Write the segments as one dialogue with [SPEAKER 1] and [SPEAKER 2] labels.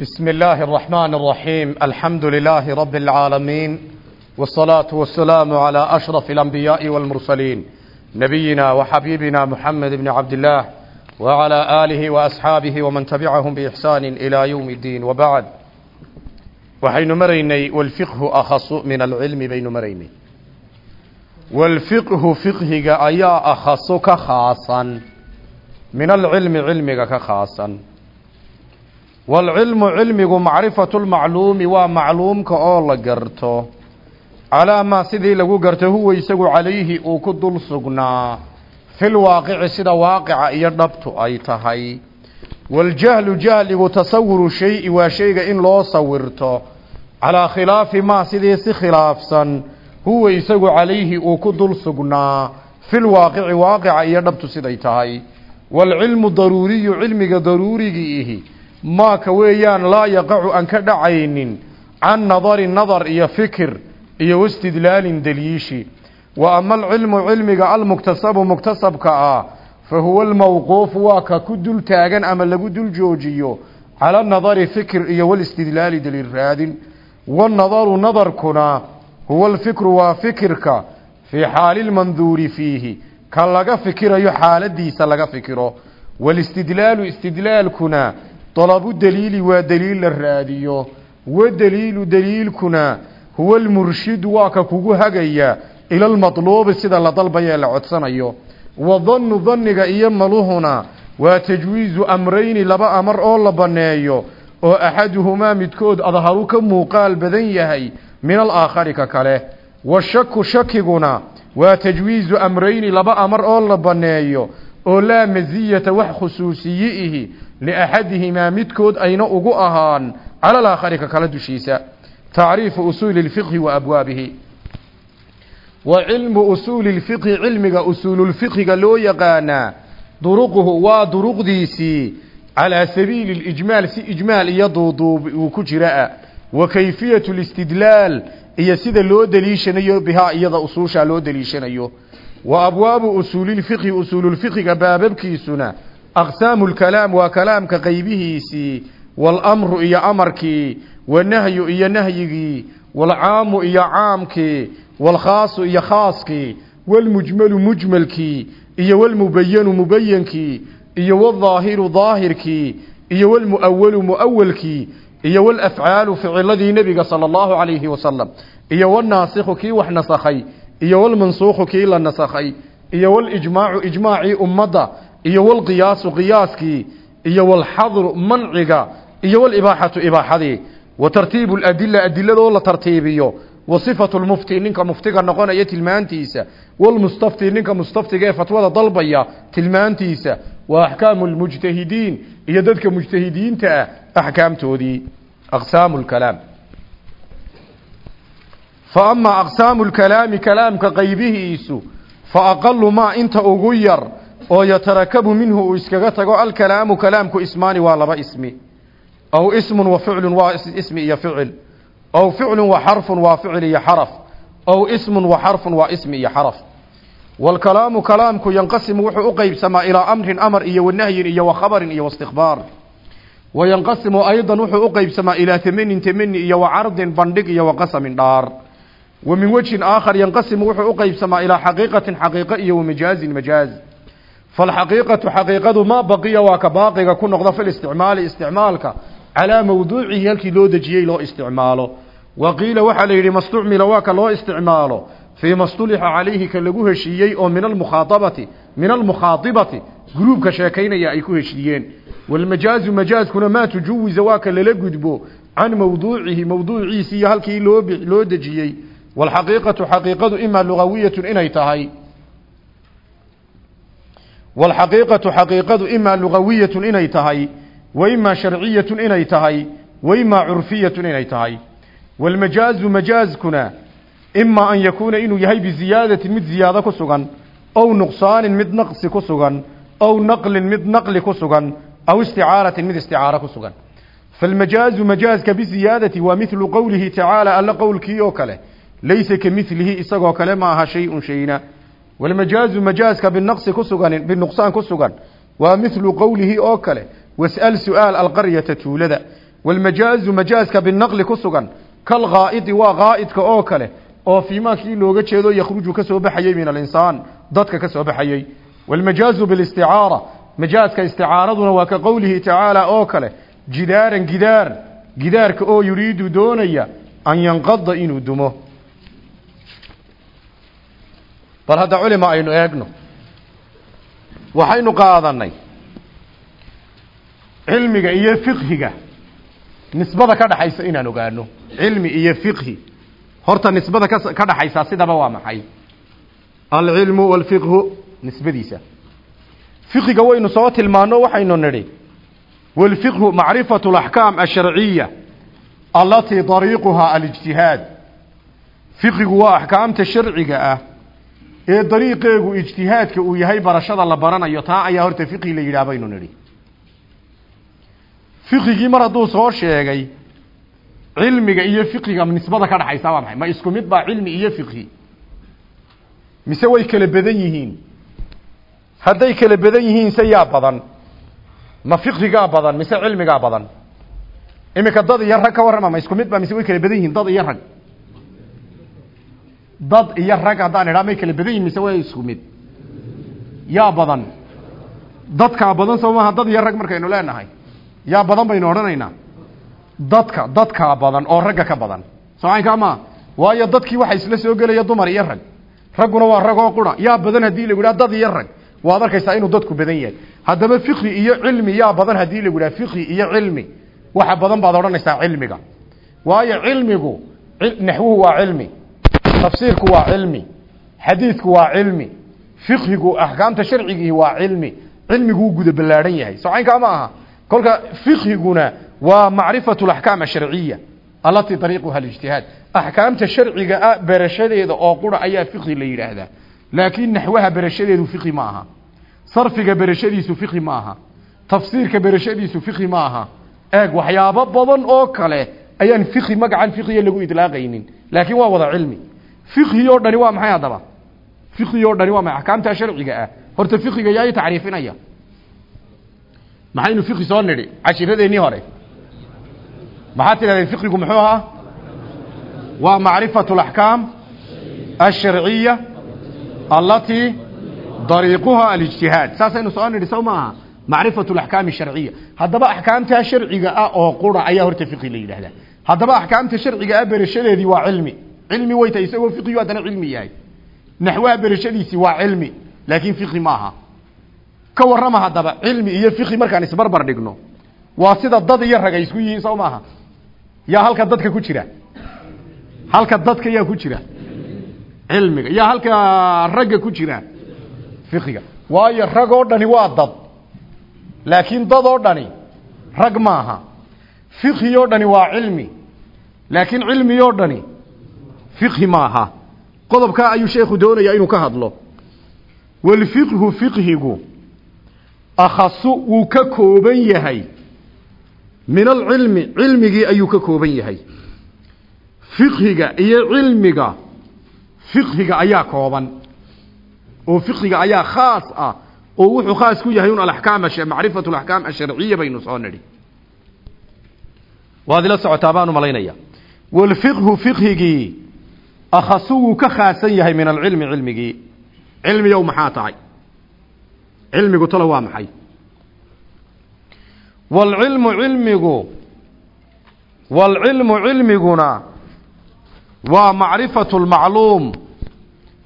[SPEAKER 1] بسم الله الرحمن الرحيم الحمد لله رب العالمين والصلاة والسلام على أشرف الأنبياء والمرسلين نبينا وحبيبنا محمد بن عبد الله وعلى آله وأصحابه ومن تبعهم بإحسان إلى يوم الدين وبعد وحين مريني والفقه أخص من العلم بين مريني والفقه فقهك أيا أخص كخاصا من العلم علمك كخاصا waalcilmu cilmigu macrifatu lmacluumi waa macluumka oo la garto calaa maa sidii lagu garto huwa isagu calayhi uu ku dul sugnaa fil waaqici sida waaqica iyo dhabtu ay tahay waljahlu jahligu tasawuru shay-i waa shayga in loo sawirto calaa khilaafi maa sidii si khilaafsan huwa isagu calayhi uu ku dul sugnaa fil waaqici waaqica iyo dhabtu siday tahay waalcilmu daruuriyu cilmiga daruurigiihi maaka weeyaan laa yaqacu aan ka dhacaynin can nadari nadar iyo fikir iyo wastidlaalin daliishi wa ama alcilmu cilmiga almuktasabu muktasabka ah fa huwa almawquufu waa ka ku dul taagan ama lagu dul joojiyo. Cala nadari fikir iyo walistidlaali daliil raadin. Wanadaru nadarkuna huwa alfikru waa fikirka fii xaali lmanduuri fiihi. Ka laga fikirayo xaaladiisa laga fikiro. Walistidlaalu istidlaalkuna dalabu daliili waa daliil la raadiyo wa daliilu daliilkuna huwa almurshidu waa ka kugu hagaya ila almatluubi sida la dalbaya ee la codsanayo wa dannu danniga iyo maluhuna waa tajwiizu amrayni laba amar oo la banneeyo oo axaduhumaa midkood adharu ka muuqaal badan yahay min alaakhari ka kale washaku shakiguna waa tajwiizu amrayni laba amar oo la banneeyo oo laa masiyata wax khusuusiye ihi liaxadihimaa midkood ayna ugu ahaan cala alaakhari ka kala dushiisa tacriifu usuuli lfiqhi wa abwaabihi wa cilmu usuuli lfiqhi cilmiga usuululfiqhiga loo yaqaanaa duruquhu waa duruqdiisii calaa sabiili lijmaal si ijmaal iyo duuduub uu ku jiraa wa kayfiyatu listidlaal iyo sida loo deliishanayo bihaa iyada usuushaa loo deliishanayo wa abwaabu usuulilfiqhi usuululfiqhiga baababkiisuna aqsaamu lkalaam waa kalaamka qaybihiisii waalamru iyo amarkii wanahyu iyo nahyigii waalcaamu iyo caamkii waalkhaasu iyo khaaskii waalmujmalu mujmalkii iyo walmubayanu mubayankii iyo waldaahiru daahirkii iyo walmu'awalu mu'awalkii iyo walafcaalu ficiladii nebiga sala allahu calayhi wasalam iyo walnaasikhu kii wax nasakhay iyo walmansuukhu kii la nasakhay iyo walijmaacu ijmaacii ummadda iyo walqiyaasu qiyaaskii iyo walxadru manciga iyo walibaaxatu ibaaxadii wa tartiibu ladila adiladoo la tartiibiyo. Wa sifatu lmufti ninka muftiga noqonaya tilmaantiisa. Walmustafti ninka mustaftiga ee fatwada dalbaya tilmaantiisa. Wa axkaamu lmujtahidiin iyo dadka mujtahidiinta ah axkaamtoodii aqsaamu lkalaam fa amaa aqsaamu lkalaami kalaamka qaybihiisu fa aqalu maa inta ugu yar oo yatarakabu minhu uu iskaga tago alkalaamu kalaamku ismaani waa laba ismi. Aw ismun wa ficlun waa ismi iyo ficil. Aw ficlun wa xarfun waa ficil iyo xaraf. Aw ismun wa xarfun waa ismi iyo xaraf. Waalkalaamu kalaamku yanqasimu wuxuu u qeybsamaa ilaa amrin amar iyo wanahyin iyo wakhabarin iyo waistikbaar wayanqasimu aydan wuxuu u qeybsamaa ilaa tamanin tamani iyo wacardin bandhig iyo waqasamin dhaar. Wa min wejhin aakhar yanqasimu wuxuu u qeybsamaa ilaa xaqiiqatin xaqiiqo iyo wamajaazin majaaz maa baqiya waa ka baaqiga ku noqda fi listicmaali isticmaalka calaa mawduucihi halkii loo dejiyey loo isticmaalo wa qiila waxaa la yidhi mastucmila waa ka loo isticmaalo fii ma stulixa calayhi ka lagu heshiiyey oo min almukhaaabati min almukhaadibati gruubka sheekaynaya ay ku heshiiyeen walmajaazu majaazkuna maa tujuwiza waa ka lala gudbo can mawduucihi mawduuciisi iyo halkii loo loo dejiyey walxaqiiqatu xaqiiqadu imaa lugawiyatun inay tahay wa imaa sharciyatun inay tahay wa imaa curfiyatun inay tahay walmajaazu majaazkuna imaa an yakuuna inuu yahay biziyaadatin mid ziyaado ku sugan ow nuqsaanin mid naqsi ku sugan ow naqlin mid naqli ku sugan aw isticaaratin mid isticaaro ku sugan falmajaazu majaazka biziyaadati waa midlu qowlihi tacaala alla qowlkii oo kale laysa ka milihi isagoo kale ma aha shay-un shayna walmajaazu majaaska binaqsi ku sugan binuqsaan ku sugan waa midlu qowlihi oo kale was'al su'aal alqaryata tuulada walmajaazu majaaska binaqli ku sugan kalghaa'idi waa ghaa'idka oo kale oo fiimaa kii looga jeedo yakhruju ka soo baxayey min alinsaan dadka ka soo baxayey walmajaazu bilisticaara majaaska isticaaraduna waa ka qowlihi oo kale jidaaran gidaar gidaarka oo yuriidu doonaya an yanqada inuu dumo bal hadda culima aynu eegno. Waxaynu qaadanay cilmiga iyo fiqhiga. Nisbada ka dhaxaysa inaan ogaano cilmi iyo fiqhi. Horta nisbada ka dhaxaysa sidaba waa maxay? Alcilmu walfiqhu nisbadiisa. Fiqhiga waynu soo tilmaano waxaynu nidhi walfiqhu macrifatu alaxkaam alsharciya allatii dariiquhaa alijtihaad. Fiqhigu waa axkaamta sharciga ah ee dariiqeegu ijtihaadka uu yahay barashada la baranayo taa ayaa horta fiqhi la yidhaah baynu nidhi. Fiqhigii mar hadduu soo sheegay cilmiga iyo fiqhiga nisbada ka dhaxaysa waa maxay? Ma isku mid baa cilmi iyo fiqhi. Mise way kala badan yihiin. Hadday kala badan yihiin se yaa badan. Ma fiqhigaa badan mise cilmigaa badan. Iminka dad iyo rag ka warrama ma isku mid ba mise way kala badan yihiin dad iyo rag dad iyo rag haddaan idhaa may kala badan yihiin mise way isku mid. Yaa badan. Dadkaa badan soo maaha dad iyo rag markaynu leenahay. Yaa badan baynu odhanaynaa. Dadka dadkaa badan oo ragga ka badan. Socaynkaa maa waayo dadkii waxa isla soo gelaya dumar iyo rag. Ragguna waa rag oo qura. Yaa badan haddii lagu idhaha dad iyo rag. Waad arkaysaa inuu dadku badan yahay. Haddaba fiqhi iyo cilmi yaa badan haddii lagu idhaha fiqhi iyo cilmi. Waxa badan baad odhanaysaa cilmiga. Waayo cilmigu naxwuhu waa cilmi tafsiirku waa cilmi xadiidku waa cilmi fiqhigu axkaamta sharcigii waa cilmi cilmigu wuu guda ballaadhan yahay. Socaynkaa ma aha. Kolka fiqhiguna waa macrifatu alaxkaam asharciya allatii dariiquha alijtihaad. Axkaamta sharciga ah berashadeeda oo qura ayaa fiqhi la yidhaahdaa laakiin naxwaha berashadeedu fiqhi ma aha. Sarfiga berashadiisu fiqhi ma aha. Tafsiirka berashadiisu fiqhi ma aha. Eeg waxyaabo badan oo kale ayaan fiqhi magacan fiqhiya lagu idlaaqaynin. Laakiin waa wada cilmi fiqhi oo dhani waa maxay haddaba? Fiqhi oo dhani waa maxay? Axkaamta sharciga ah. Horta fiqhiga yaa i tacriifinaya maxaynu fiqhi soo nidhi? Cashiradeenii hore. Maxaad tidhahdeen fiqhigu muxuu ahaa? Waa macrifatu alaxkaam alsharciya allatii dariiquha alijtihaad. Saasaynu soo nidhi sow maaha macrifatu alaxkaam asharciya haddaba axkaamtaa sharciga ah oo qura ayaa horta fiqhi la yidhahdaa haddaba axkaamta sharciga ah berashadeedii waa cilmi cilmi way tahay isagoo fiqhiyu haddana cilmi yahay. Naxwaha berashadiisii waa cilmi laakiin fiqhi ma aha ka warrama haddaba cilmi iyo fiqhi markaan isbarbar dhigno. Waa sida dad iyo rag ay isku yihiin soo maaha? Yaa halka dadka ku jira? Halka dadka yaa ku jira? Cilmiga. Yaa halka ragga ku jira? Fiqhiga. Waayo rag oo dhani waa dad. Laakiin dad dhani rag maaha. Fiqhi oo dhani waa cilmi. Laakiin cilmi dhani fiqhi maaha. Qodobkaa ayuu sheekhu doonayaa inuu ka hadlo. Walfiqhu fiqhigu akhasu wuu ka kooban yahay. Min alcilmi cilmigii ayuu ka kooban yahay. Fiqhiga iyo cilmiga fiqhiga ayaa kooban. Oo fiqhiga ayaa khaas ah oo wuxuu khaas ku yahay un alaxkaam macrifatu alaxkaam asharciya baynu soo akhasu wuu ka khaasan yahay min alcilmi cilmigii. Cilmiyow maxaa tahay? Cilmigu talo waa maxay? Waalcilmu cilmigu waalcilmu cilmiguna waa macrifatu lmacluum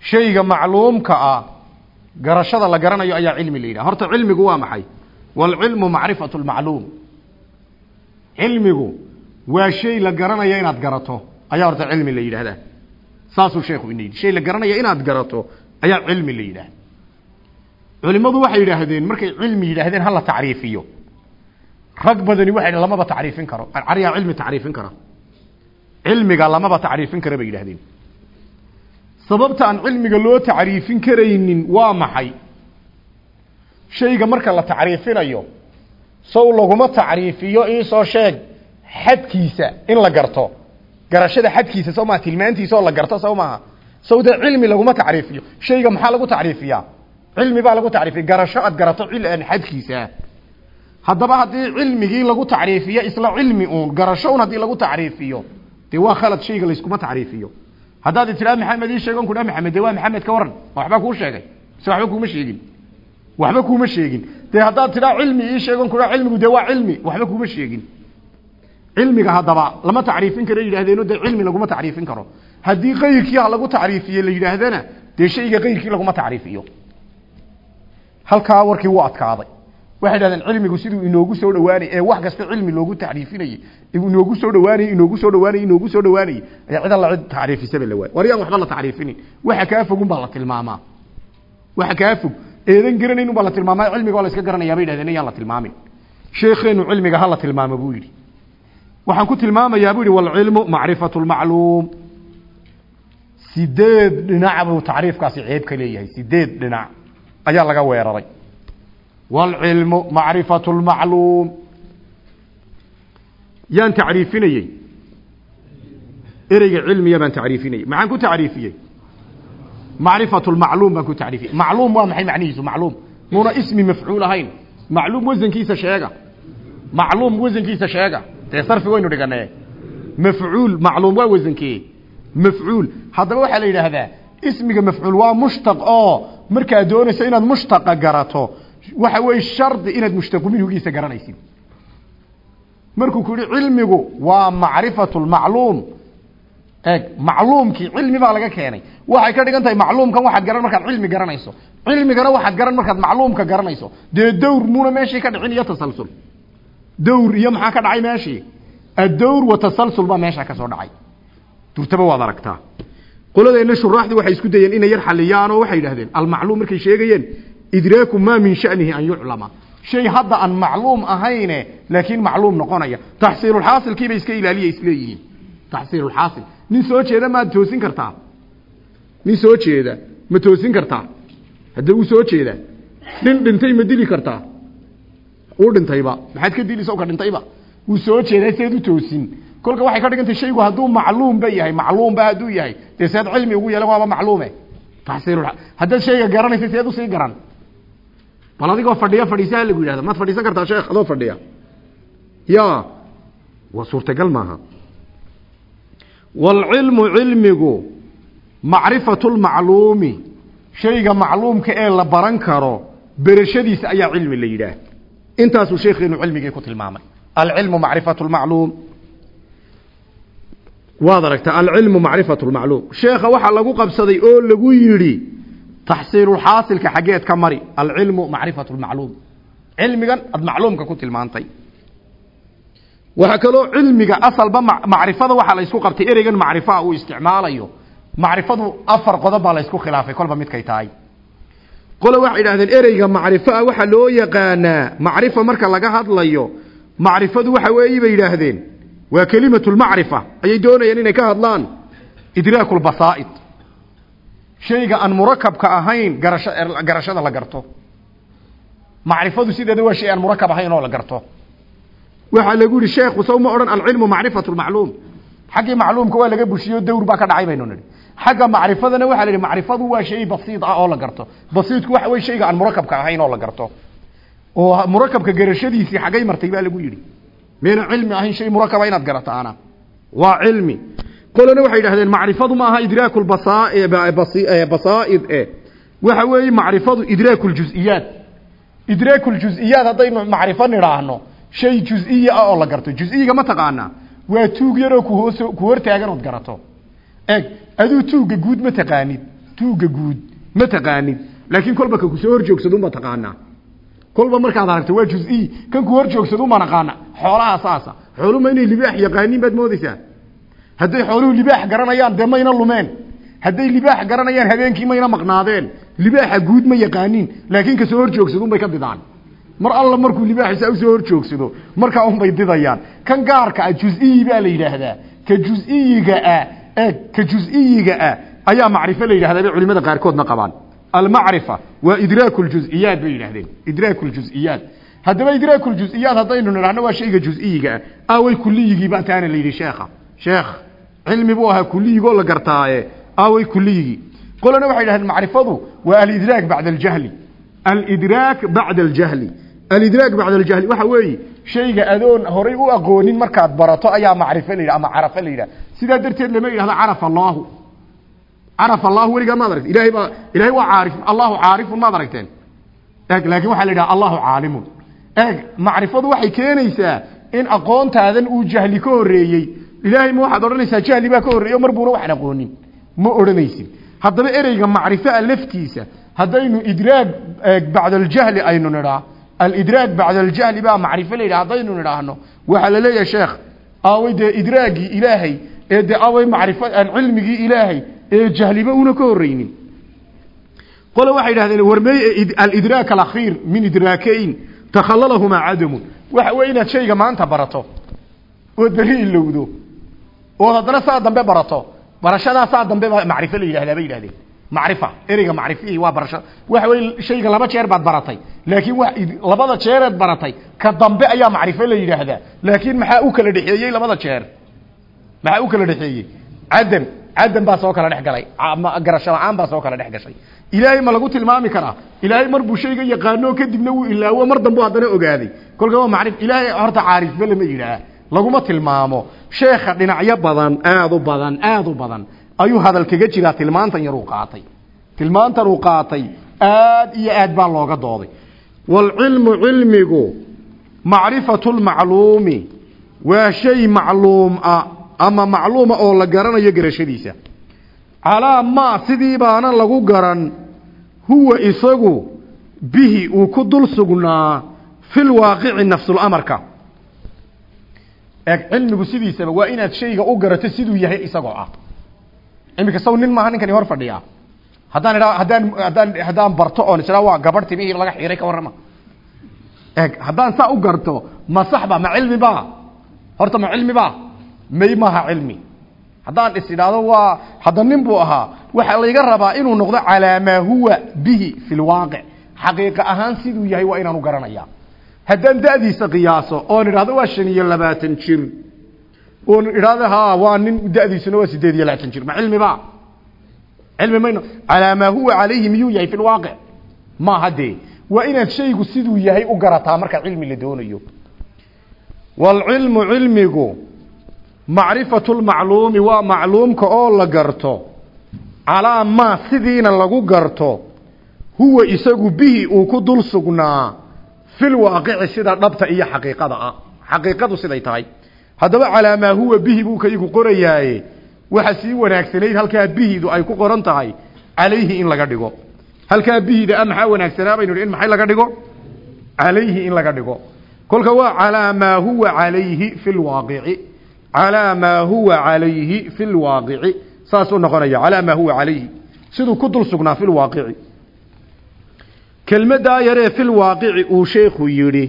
[SPEAKER 1] shayga macluumka ah garashada la garanayo ayaa cilmi la yidhaha. Horta cilmigu waa maxay? Waalcilmu macrifatu lmacluum cilmigu waa shay la garanaya inaad garato. Ayaa horta cilmi la yidhaahdaa saasuu sheekhu ina shay la garanaya inaad garato ayaa cilmi la yidhaahda culimmadu waxay yidhaahdeen markay cilmi yidhaahdeen hala tacriifiyo. Rag badani waxay dh lamaba tacriifin karo. Cariyaa cilmi tacriifin kara. Cilmiga lamaba tacriifin kara bay yidhahdeen sababta aan cilmiga loo tacriifin karaynin waa maxay? Shayga marka la tacriifinayo sow laguma tacriifiyo iisoo sheeg xadkiisa in la garto garashada xadkiisa sow maa tilmaantiisa oo la garto sow maaha. Sow dee cilmi laguma tacriifiyo. Shayga maxaa lagu tacriifiyaa? Cilmi baa lagu tacriifiya garasho aad garato cil aan xadkiisa. Haddaba haddii cilmigii lagu tacriifiyo isla cilmi uun garasho un haddii lagu tacriifiyo dee waa khalad shayga layskuma tacriifiyo. Haddaad tidhaa maxamed ii sheegon kudhaa maxamed waa maxamed ka waran ma waxbaa kuu sheegay. Mise waxba kuuma sheegin. Waxba kuuma sheegin. Dee haddaad tidhaa cilmi ii sheegon kudhaa cilmigu dee waa cilmi. Waxba kuuma sheegin cilmiga haddaba lama tacriifin karo yidhahdeeno dee cilmi laguma tacriifin karo. Haddii qayrkii ha lagu tacriifiye la yidhaahdana dee shayga qayrkii laguma tacriifiyo. Halkaa warkii wuu adkaaday. Waxay dhahdeen cilmigu siduu inoogu soo dhawaanay ee wax kasta cilmi loogu tacriifinayey inoogu soo dhawaanayey inoogu soo dhawaanayey inoogu soo dhawaanayey ayaa cid alla cid tacriifisaba la waayay. War waxba la tacriifinin. Waxa kaa fogun baa la tilmaamaa. Waxa kaa fog eedan garanayn baa la tilmaamaa. Cilmiga waa iska garanayaa bay dhahdeen yaan la tilmaamin. Sheekheenu cilmiga ha la tilmaamo buu yidhi waxaan ku tilmaamayaa buu yidhi walcilmu macrifatu lmacluum sideed dhinac buu tacriifkaasi ceeb ka leeyahay sideed dhinac ayaa laga weeraray. Walcilmu macrifatu lmacluum yaan tacriifinayey. Ereyga cilmiya baan tacriifinayey. Maxaan ku tacriifiyey? Macrifatu lmacluum baan ku tacriifiyey. Macluum waa maxay macnihiisu? Macluum. Muuna ismi mafcuul ahayn. Macluum wasankiisa sheega. Macluum wasankiisa sheega dee sarfi waynu dhiganee mafcuul macluum waa wasankee mafcuul. Haddaba waxaa la yidhaahdaa ismiga mafcuul waa mushtaq oo markaad doonayso inaad mushtaqa garato. Waxa weeye shardi inaad mushtaqu minhugiisa garanaysid. Markuu ku yihi cilmigu waa macrifatu lmacluum eeg macluumkii cilmi baa laga keenay. Waxay ka dhigan tahay macluumkan waxaad garan markaad cilmi garanayso. Cilmigana waxaad garan markaad macluumka garanayso. Dee dawr muuna meeshii ka dhicin iyo tasalsul dawr iyo maxaa ka dhacay meeshii? Addawr wa tasalsul baa meesha ka soo dhacay. Durtaba waad aragtaa. Qoladeenna shuraaxdii waxay isku dayeen inay yar xaliyaan oo waxay yidhahdeen almacluum markay sheegayeen idraaku maa min shanihi an yuclama. Shay hadda aan macluum ahayne laakiin macluum noqonaya. Taxsiilulxaasilkiibay iska ilaaliya isleeyihiin taxsiilulxaasil nin soo jeeda maad toosin kartaa? Nin soo jeeda ma toosin kartaa? Hadda uu soo jeeda nin dhintay ma dili kartaa uu dhintayba maxaad ka dili sawka dhintayba wuu soo jeedaa seed u toosin. Kolka waxay ka dhigantay shaygu hadduu macluumba yahay macluumba hadduu yahay. Dee seed cilmi ugu yeelan waaba macluume. Taxsiilul haddaad shayga garanaysa seed u sii garan. Bal adigoo fadhiya fadhiisaha lagu yidhahda. Maad fadhiisan kartaa sheekh adoo fadhiya. Ya waa suurtagal maaha. Waalcilmu cilmigu macrifatu lmacluumi shayga macluumka ee la baran karo berashadiisa ayaa cilmi la yidhaah intaasuu sheekeenu cilmigii ku tilmaamay. Alcilmu macrifatu lmacluum waad aragtaa alcilmu macrifatu lmacluum sheekha waxaa lagu qabsaday oo lagu yidhi taxsiilulxaasilka xaggeed ka mari alcilmu macrifatu lmacluum cilmigan aad macluumka ku tilmaantay. Waxaa kaloo cilmiga asalba macrifada waxaa la isku qabtay ereygan macrifaa uu isticmaalayo. Macrifadu afar qodob baa la isku khilaafay kolba midkay tahay qole waxay idhahdeen ereyga macrifoa waxaa loo yaqaanaa macrifa marka laga hadlayo macrifadu waxa weeye bay yidhaahdeen. Waa kelimatu lmacrifa ayay doonayeen inay ka hadlaan. Idraaku lbasaa'id shayga aan murakabka ahayn garasho garashada la garto. Macrifadu sideeda waa shay aan murakab ahayn oo la garto. Waxaa lagu yihi sheekhu saw ma odhan alcilmu macrifatu lmacluum xaggii macluumka waa laga bushiyo dawr baa ka dhacay baynu nidhi xagga macrifadana waxaa la yidhi macrifadu waa shay basiid ah oo la garto. Basiidku waxa wey shayga aan murakabka ahayn oo la garto. Oo murakabka garashadiisii xaggay martay baa lagu yidhi. Mayna cilmi ahayn shay murakaba inaad garato ana. Waa cilmi. Qolana waxay yidhahdeen macrifadu ma aha idraaku basaa'id waxa weeye macrifadu idraaku ljuziyaat idraaku ljuziyaat haddaynu macrifo nidhaahno shay juziya ah oo la garto. Juziyiga ma taqaanaa. Waa tuug yaroo kuhoos ku hortaagan ood garato eg aduu tuugga guud ma taqaanid? Tuugga guud ma taqaanid? Laakiin kolba ka ku soo hor joogsadunba taqaanaa. Kolba markaad aragto waa juziy kan ku hor joogsadunba naqaana xoolaha saasa xooluma inay libaax yaqaaniin baad moodaysaa? Hadday xooluhu libaax garanayaan dee mayna lumeen. Hadday libaax garanayaan habeenkii mayna maqnaadeen. Libaaxa guud ma yaqaaniin laakiin ka soo hor joogsadunbay ka didaan mar alla markuu libaaxiisa u soo hor joogsado markaa unbay didayaan. Kan gaarka ah juziyi baa la yidhaahdaa. Ka juziyiga ah ka juziyiga ah ayaa macrifo la yidhahdaa bay culimada qaarkoodna qabaan. Almacrifa waa idraaku ljuziyaat bay yidhahdeen idraaku ljuziyaat haddaba idraaku ljuziyaat haddaynu nidhahno waa shayga juziyiga ah. Aaway kuliyigiiba taana la yidhi sheekha sheekh cilmi buu ahaa kuliyigoo la gartaaye. Aaway kuliyigii qolana waxay yidhahdeen macrifadu waa alidraak bacda aljahli. Alidraak bacda aljahli. Alidraag bacda aljahli waxa weeye shayga adoon horay u aqoonin markaad barato ayaa macrifo la yidhaha ama carafa la yidhaha sidaa darteed lama yidhahdo carafa allaahu carafa allahu weligaa maad aragte ilahay baa ilahay waa caarif allahu caarifun maad aragteen. Eeg laakiin waxaa la yidhaha allahu caalimun. Eeg macrifadu waxay keenaysaa in aqoontaadan uu jahli ka horreeyey. Ilaahay ma waxaad odhanaysaa jahli baa ka horreeyo mar buuna waxaan aqoonin ma odhanaysid haddaba ereyga macrifaa laftiisa haddaynu idraag bacda aljahli aynu nidhaa alidraag bacda aljahli baa macrifo la yidhaha haddaynu nidhaahno waxaa la leeyahay sheekh aaway dee idraagii ilaahay ee dee aaway macrifo aan cilmigii ilaahay ee jahliba una ka horreynin qole waxay yidhahdeen warmey alidraak alakhiir min idraakayn takhallalahumaa cadamun. Waxa inaad shayga maanta barato ood berri ilowdo ood haddana saa dambe barato barashadaa saa dambe macrifo la yidhahdaa bay yidhahdeen. Macrifa ereyga macrifihii waa barasho. Waxa weeye shayga laba jeer baad baratay laakiin wa labada jeereed baratay ka dambe ayaa macrifo la yidhaahdaa. Laakiin maxaa u kala dhexeeyey labada jeer maxaa u kala dhexeeyey? Cadam cadam baa soo kala dhex galay garasho la'aan baa soo kala dhex gashay ilaahay ma lagu tilmaami karaa? Ilaahay mar buu shayga yaqaano kadibna wuu ilaawo mar dambu haddana ogaaday. Kolka waa macrif. Ilaahay horta caarifba lama yidhaah. Laguma tilmaamo. Sheekha dhinacyo badan aad u badan aad u badan. Ayuu hadal kaga jiraa tilmaantan yar uu qaatay. Tilmaantan uu qaatay. Aad iyo aad baa looga dooday. Waalcilmu cilmigu macrifatu lmacluumi waa shay macluum ah ama macluuma oo la garanayo garashadiisa. Calaa maa sidii baana lagu garan huwa isagu bihi uu ku dul sugnaa fil waaqici nafsulamarka eeg cilmigu sidiisaba waa inaad shayga u garato siduu yahay isagoo ah. Imika saw nin maaha ninkani hor fadhiya. Haddaan idha haddaan haddaan haddaan barto oon israa waa gabadh timihii laga xiiray ka warrama. Eeg haddaan saa u garto ma saxba ma cilmi ba horta ma cilmi ba may maaha cilmi. Haddaan is idhaahdo waa hadda nin buu ahaa waxaa layga rabaa inuu noqdo calaa maa huwa bihi fi lwaaqic xaqiiqa ahaan siduu yahay waa inaanu garanaya haddaan da'diisa qiyaaso oon idhahdo waa shan iyo labaatan jir. Oon idhahdo ha waa nin da'diisuna waa sideed iyo labaatan jir. Ma cilmi ba cilmi mayno. Calaa huwa calayhi miyuu yahay fi lwaaqic maaha dee. Waa inaad shaygu siduu yahay u garataa marka cilmi la doonayo. Waalcilmu cilmigu macrifatu lmacluumi waa macluumka oo la garto. Calaa maa sidiina lagu garto. Huwa isagu bihi uu ku dul sugnaa. Fil waaqici sida dhabta iyo xaqiiqada ah. Xaqiiqadu siday tahay. Haddaba calaa maa huwa bihi buu kaygu qorayaaye. Waxa sii wanaagsanayd halkaa bihidu ay ku qoran tahay calayhi in laga dhigo. Halkaa bihida a maxaa wanaagsanaa baynu in maxay laga dhigo? Calayhi in laga dhigo. Kolka waa calaa maa huwa calayhi fi lwaaqici calaa maa huwa calayhi fi lwaaqici saasuu noqonaya calaa maa huwa calayhi. Siduu ku dul sugnaa fi lwaaqici kelmaddaa yaree fil waaqici uu sheekhu yidhi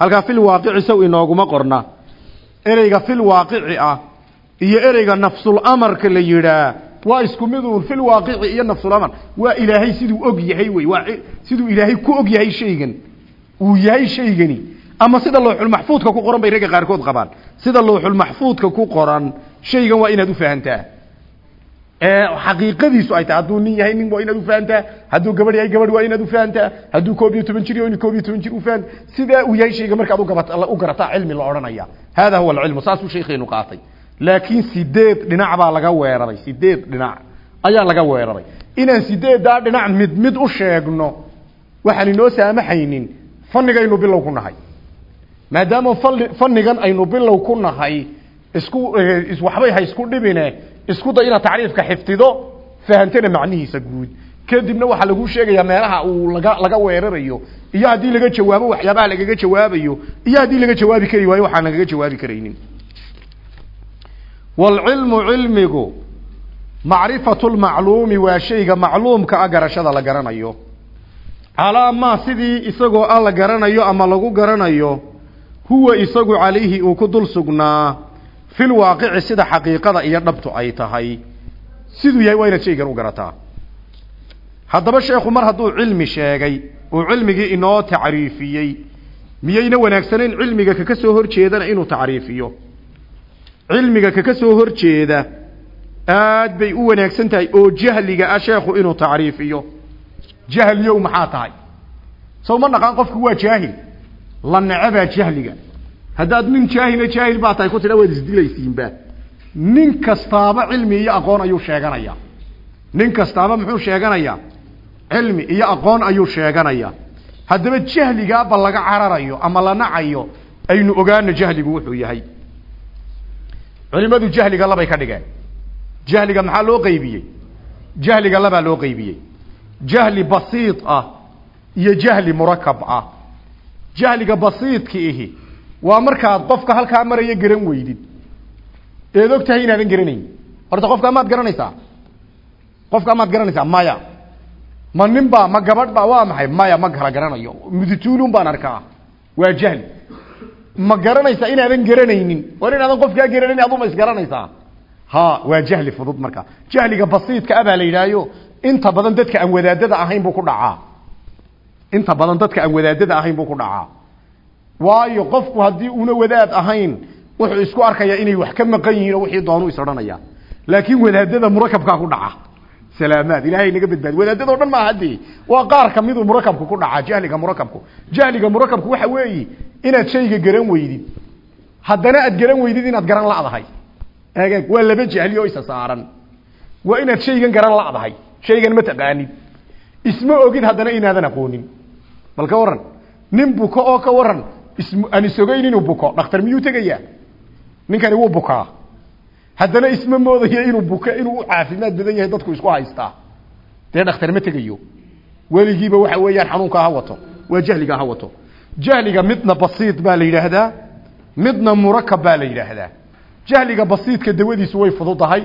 [SPEAKER 1] halkaa fil waaqici saw inooguma qorna. Ereyga fil waaqici ah iyo ereyga nafsul amarka la yidhaa waa isku miduun fil waaqici iyo nafsul amar. Waa ilaahay siduu og yahay wey waa siduu ilaahay ku og yahay shaygan. Uu yahay shaygani. Ama sida looxulmaxfuudka ku qoran bay ragga qaarkood qabaan sida looxulmaxfuudka ku qoran shaygan waa inaad u fahantaa. Xaqiiqadiisu ay tahay hadduu nin yahay nin waa inaad ufahantaa hadduu gabadh yahay gabadh waa inaad ufahantaa hadduu koob iyo toban jir yahay koob iyo toban jir ufahant sidaa uu yahay shayga markaad u garataa cilmi la odhanaya. Hada huwa alcilmu saasuu sheekheenu qaatay. Laakiin sideed dhinac baa laga weeraray sideed dhinac ayaa laga weeraray. Inaan sideeddaa dhinac mid mid u sheegno waxaan inoo saamaxaynin fanigaynu bilow ku nahay maadaama fanigan aynu bilow ku nahay isku waxbay ha isku dhibine isku day inaad tacriifka xifdido fahantana macnihiisa guud. Kadibna waxaa lagu sheegayaa meelaha uu laga laga weerarayo iyo haddii laga jawaabo waxyaabaha lagaga jawaabayo iyo haddii laga jawaabi kari waayo waxaan lagaga jawaabi karaynin. Waalcilmu cilmigu macrifatu lmacluumi waa shayga macluumka a garashada la garanayo. Calaa maa sidii isagoo a la garanayo ama lagu garanayo huwa isagu calayhi uu ku dul sugnaa fil waaqici sida xaqiiqada iyo dhabtu ay tahay. Siduu yahay waa inaad shaygan u garataa. Haddaba sheekhu mar hadduu cilmi sheegay uu cilmigii inoo tacriifiyey miyayna wanaagsanayn cilmiga kaka soo hor jeedana inuu tacriifiyo. Cilmiga kaka soo hor jeeda aad bay u wanaagsan tahay oo jahliga ah sheekhu inuu tacriifiyo. Jahliyow maxaa tahay? Sow ma naqaan qofku waa jaahil la necebaa jahliga. Haddaad nin jaahila jaahil baa tahay ku tidha waad isdilaysiinba. Nin kastaaba cilmi iyo aqoon ayuu sheeganaya nin kastaaba muxuu sheeganayaa? Cilmi iyo aqoon ayuu sheeganayaa. Haddaba jahligaaba laga cararayo ama la nacayo aynu ogaano jahligu wuxuu yahay. Culimadu jahliga labay ka dhigeen. Jahliga maxaa loo qeybiyey jahliga labaa loo qeybiyey jahli basiid ah iyo jahli murakab ah jahliga basiidka ihi. Waa markaad qofka halkaa maraya garan weydid. Eed og tahay inaadan garanayn? Horta qofka maad garanaysaa? Qofka maad garanaysaa? Maya. Ma nin ba ma gabadh ba waa maxay? Maya ma kala garanayo. Mudutuulun baan arkaa. Waa jahli. Ma garanaysaa inaadan garanaynin? War inaadan qofkaa garanayn aduma isgaranaysaa ha waa jahli fudud marka. Jahliga basiidka abaa la yidhaayo inta badan dadka aan wadaadada ahayn buu ku dhacaa inta badan dadka aan wadaadada ahayn buu ku dhacaa. Waayo qofku haddii una wadaad ahayn wuxuu isku arkayaa inay wax ka maqan yihiin oo wixii doonu is odhanaya. Laakiin wadaadada murakabkaa ku dhaca. Salaamaad ilaahay naga badbaadi wadaadada o dhan maaha dee waa qaar kamiduu murakabku ku dhacaa jahliga murakabku. Jahliga murakabku waxa weeyi inaad shayga garan weydid. Haddana aad garan weydid inaad garan la'dahay. Eeg waa laba jahli isa saaran. Waa inaad shaygan garan la'dahay. Shaygan ma taqaanid. Isma ogid haddana inaadan aqoonin bal ka waran nin buko oo ka waran aan isogeyn inuu buko. Dhakhtar miyuu tegayaa? Ninkani wuu bukaa. Haddana isma moodayo inuu buko inuu u caafimaad badan yahay dadku isku haystaa. Dee dhakhtar ma tegayo? Weligiiba waxa weeyaan xanuunka ha wato. Waa jahliga ha wato. Jahliga midna basiid baa la yidhaahdaa midna murakab baa la yidhaahdaa. Jahliga basiidka dawadiisu way fududahay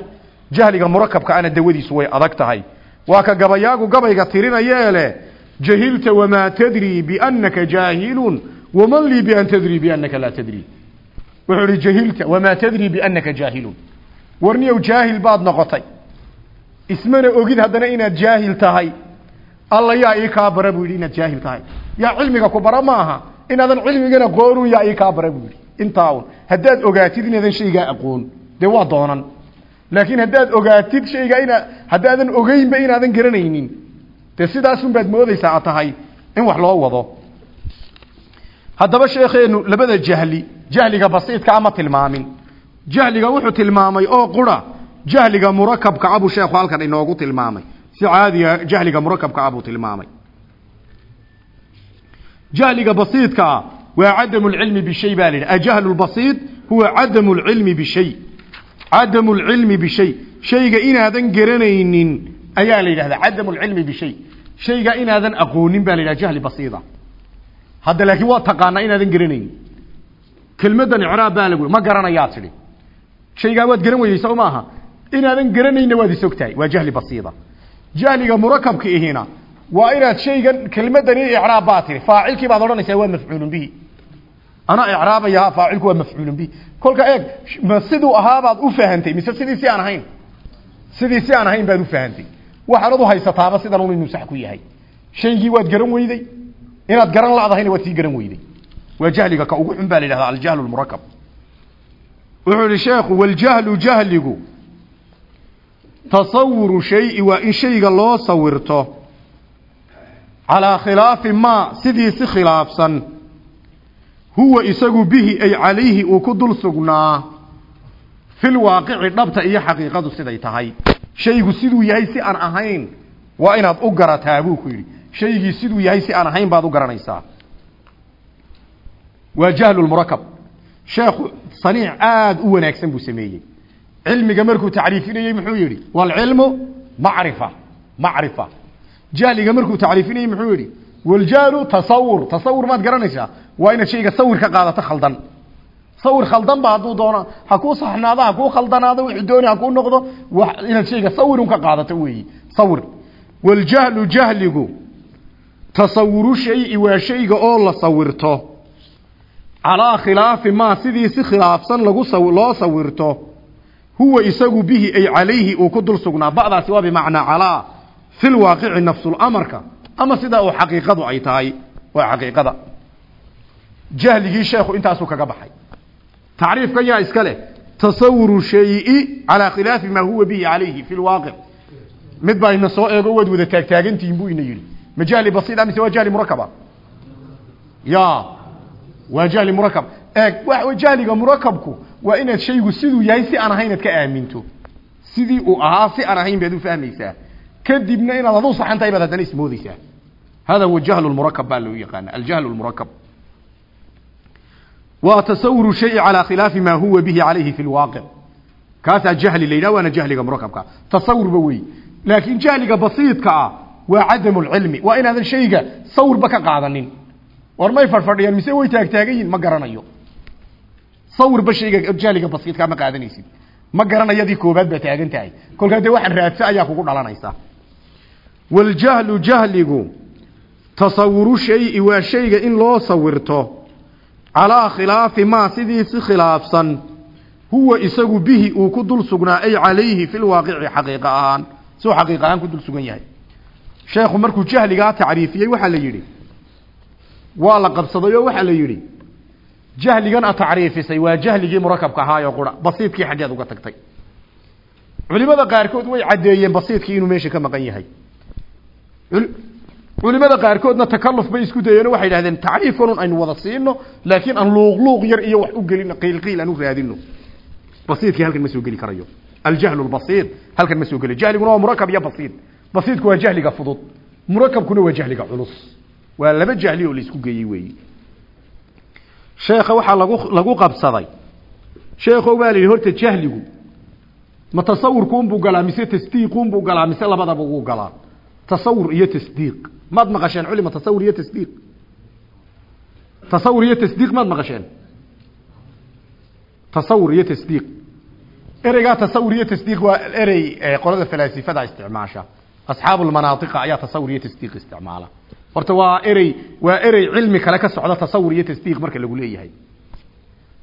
[SPEAKER 1] jahliga murakabka ana dawadiisu way adag tahay. Waa ka gabayaagu gabayga tirinayee leh jahilta wamaa tadrii biannaka jaahilun waman lii bian tadrii biannaka laa tadrii wuxuu ihi jahilta wamaa tadrii biannaka jaahilun warniyow jaahil baad noqotay ismana ogid haddana inaad jaahil tahay alla yaa ii kaa bara buu yidhi inaad jaahil tahay yaa cilmiga ku bara maaha inaadan cilmigana qoonun yaa ii kaa bara buu yidhi intaa un haddaad ogaatid inaadan shaygaa aqoon dee waa doonan laakiin haddaad ogaatid shaygaa ina haddaadan ogeynba inaadan garanaynin dee sidaasun baad moodaysaa tahay in wax loo wado. Haddaba sheekheenu labada jahli jahliga basiidka ama tilmaamin. Jahliga wuxuu tilmaamay oo qura jahliga murakabka abuu sheekhu halkan inoogu tilmaamay. Si caadiga jahliga murakabka abuu tilmaamay. Jahliga basiidkaa waa cadamu lcilmi bishay baa la yidhi. Ajahlu lbasiid huwa cadamu lcilmi bishay. Cadamu lcilmi bishay. Shayga inaadan garanaynin ayaa la yidhahdaa cadamu lcilmi bishay shayga inaadan aqoonin baa la yidhaha jahli basiida. Hadda laakiin waa taqaanaa inaadan garanaynin kelmaddan icraab baa lagu ma garanayaa tidhi. Shaygaa waad garan weyey soo maaha inaadan garanayna waad isogtahay waa jahli basiida. Jahliga murakabka ihina waa inaad shaygan kelmaddan i icraab baa tihi faacilkii baad odhanaysaa waa mafcuulun bihi. Ana icraabaya faacilku waa mafcuulun bihi. Kolka eeg ma siduu ahaabaad u fahantay mise sidii si aan ahayn? Sidii si aan ahayn baad u fahantay waxaanad u haysataaba sidan un inuu sax ku yahay. Shaygii waad garan weyday. Inaad garan la'dahayna waad sii garan weyday. Waa jahliga ka ugu xun baa la yidhahdaa aljahlu lmurakab wuxuu ihi sheekhu waljahlu jahligu. Tasawuru shayi waa in shayga loo sawirto. Calaa khilaafi maa sidii si khilaafsan. Huwa isagu bihi ay calayhi uu ku dul sugnaa. Fil waaqici dhabta iyo xaqiiqadu siday tahay shaygu siduu yahay si aan ahayn waa inaad u garataa buu ku yidhi. Shaygii siduu yahay si aan ahayn baad u garanaysaa. Waa jahlulmurakab sheekhu saniic aada u wanaagsan buu sameeyey. Cilmiga markuu tacriifinayey muxuu yidhi waalcilmu macrifa macrifa. Jahliga markuu tacriifinayey muxuu yidhi waljahlu tasawur tasawur maad garanaysaa waa inaad shayga sawir ka qaadato khaldan sawir khaldan ba hadduu doono ha kuu saxnaado ha kuu khaldanaado wixii dooni ha kuu noqdo inaad shayga sawirun ka qaadato weeyi. Sawir. Waljahlu jahligu tasawuru shayi waa oo la sawirto. Calaa khilaafi maa sidii si khilaafsan lagu loo sawirto. Huwa isagu bihi ay calayhi uu ku dul sugnaa. Ba'daasi waa bimacnaa calaa fi lwaaqici nafsulamarka ama sidaa uu xaqiiqadu ay tahay waa xaqiiqada. Jahligii sheekhu intaasuu kaga baxay tacriifkan yaa iska leh. Tasawuru shayi calaa khilaafi maa huwa bihi calayhi fi lwaaqic mid baa ina soo eego waad wada taagtaagantihiin buu ina yidhi. Ma jahli basiid mise waa jahli murakaba ya waa jahli murakab eeg jahliga murakabku waa inaad shaygu siduu yahay si aan ahayn inaad ka aaminto. Sidii uu ahaa si aan ahayn baad u fahmaysaa. Kadibna inaad aduu saxan tahay baad baa loo waa tasawuru shayi calaa khilaafi maa huwa bihi calayhi fi lwaaqic kaasaa jahli la yidhah waana jahliga murakabka tasawurba wey laakiin jahliga basiidka ah waa cadamu lcilmi waa inaadan shayga sawirba ka qaadanin. War may fadhfadhiyaan mise way taagtaagan yihiin ma garanayo. Sawirba shayga jahliga basiidkaa ma qaadanaysid. Ma garanayadii koobaad baa taagan tahay. Kolkaa dee waxaan raadsa ayaa kugu dhalanaysa. Waljahlu jahligu tasawuru shayi calaa khilaafi maa sidii si khilaafsan. Huwa isagu bihi uu ku dul sugnaa ay calayhi fi lwaaqici xaqiiqa ahaan. Suu xaqiiqa ahaan ku dul sugan yahay. Sheekhu markuu jahligaa tacriifiyey waxaa la yidhi waa la qabsaday oo waxaa la yidhi jahligan a tacriifisay waa jahligii murakabka ahaayoo qura basiidkii xaggeed uga tagtay. Culimada qaarkood way caddeeyeen basiidkii inuu meesha ka maqan yahay culimada qaarkoodna takaluf bay isku dayeen waxay yidhahdeen tacriifkanun aynu wada siino laakiin aan luuqluuq yar iyo wax u gelino qiilqiil aan u basiidkii halkan ma soo geli karayo. Aljahlu lbasiid halkan ma soo geli. Jahliguna waa murakab iyo basiid basiidku waa jahliga fudud. Murakabkuna waa jahliga culus. Waa laba jahli oo la geeyey weeyi. Sheekha waxaa lagu lagu qabsaday. Sheekho baa la yidhi horta jahligu ma tasawurkuunbuu galaa mise tasdiiquunbuu galaa mise labadaba wuu galaa tasawur iyo tasdiiq. Maad maqasheen culima tasawur iyo tasdiiq. Tasawur iyo tasdiiq maad maqasheen. Tasawur iyo tasdiiq. Ereygaa tasawur iyo tasdiiq waa erey qolada falaasifada isticmaasha. Asxaabu lmanaatiqa ayaa tasawur iyo tasdiiq isticmaala. Horta waa erey waa erey cilmi kale ka socda tasawur iyo tasdiiq marka lagu leeyahay.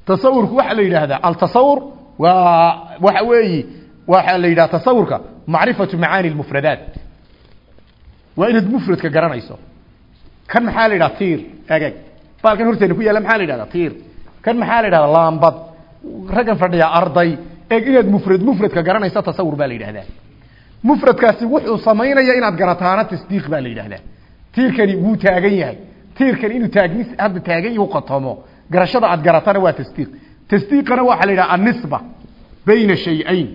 [SPEAKER 1] Tasawurku waxaa la yidhaahdaa altasawur waa waxa weeyi waxaa la yidhaha tasawurka macrifatu macaani lmufradaat waa inaad mufradka garanayso. Kan maxaa la yidhaha tiir? Egeg baalkan horteena ku yaalla maxaa la yidhahda tiir. Kan maxaa la yidhahda laambad. Raggan fadhiya arday. Eeg inaad mufrad mufradka garanayso tasawur baa la yidhahdaa. Mufradkaasi wuxuu samaynaya inaad garataana tasdiiq baa la yidhahdaa. Tiirkani wuu taagan yahay. Tiirkani inuu taagnis hadda taagan yahu qatomo. Garashada aad garatana waa tasdiiq. Tasdiiqana waxaa la yidhaha annisba bayna shay-ayn.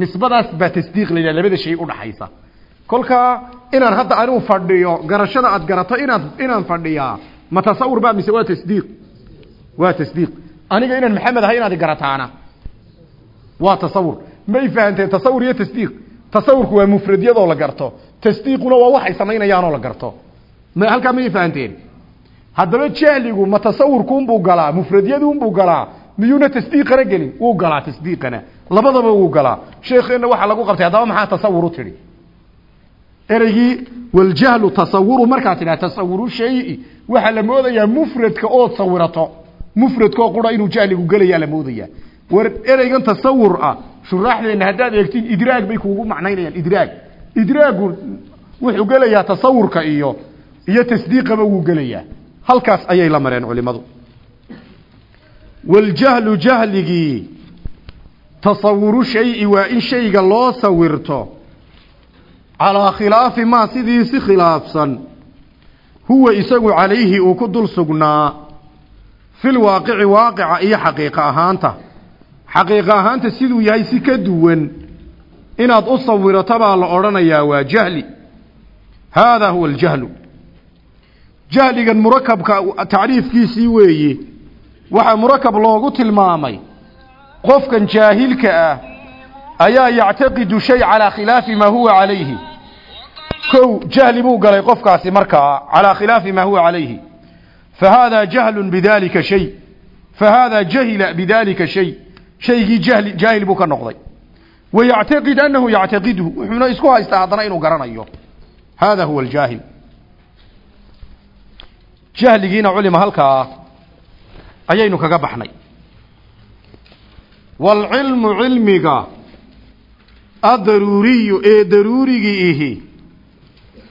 [SPEAKER 1] Nisbadaas baa tasdiiq la yidhaha labada shay udhaxaysa kolkaa inaan hadda anigu fadhiyo garashada aad garato inaad inaan fadhiyaa. Ma tasawur ba mise waa tasdiiq? Waa tasdiiq. Aniga inaan maxamed ahay inaad garataana. Waa tasawur. May fahanteen tasawur iyo tasdiiq. Tasawurku waa mufradyadoo la garto. Tasdiiquna waa waxay samaynayaanoo la garto. Ma halkaa may fahanteen? Haddaba jahligu ma tasawurkuunbuu galaa mufradyaduunbuu galaa miyuuna tasdiiqana gelin? Wuu galaa tasdiiqana. Labadaba wuu galaa. Sheekeenna waxaa lagu qabtay haddaba maxaa tasawur u tidhi ereygii waljahlu tasawuru markaa tidhaha tasawuru shayi. Waxaa la moodayaa mufradka ood sawirato. Mufradkaoo qura inuu jahligu gelayaa la moodayaa. War ereygan tasawur ah shuraaxdeenna haddaad eegtiin idraag bay kuugu macnaynayaan idraag. Idraagu wuxuu gelayaa tasawurka iyo iyo tasdiiqaba wuu gelayaa. Halkaas ayay la mareen culimadu waljahlu jahligii tasawuru shayi waa in shayga loo sawirto calaa khilaafi maa sidii si khilaafsan huwa isagu calayhi uu ku dul sugnaa fil waaqici waaqica iyo xaqiiqa ahaanta. Xaqiiqa ahaanta siduu yahay si ka duwan. Inaad u sawirato baa la odhanayaa waa jahli. Haadaa huwa aljahlu. Jahligan murakabka tacriifkiisii weeye waxaa murakab loogu tilmaamay qofkan jaahilka ah ayaa yactaqidu shay calaa khilaafi maa huwa calayhi. Kow jahli galay qofkaasi markaa calaa khilaafi maa huwa calayhi. Fa haadaa jahlun bidaalika shay. Fa haadaa jahila bidaalika shay. Shaygii jahli jaahil buu ka noqday. Wa yactaqid annahu yactaqiduhu wuxuuna isku haystaa haddana inuu garanayo. Haadaa huwa aljaahil jahligiina culima halkaa ayaynu kaga baxnay. Waalcilmu cilmiga addaruuriyu ee daruurigii ihi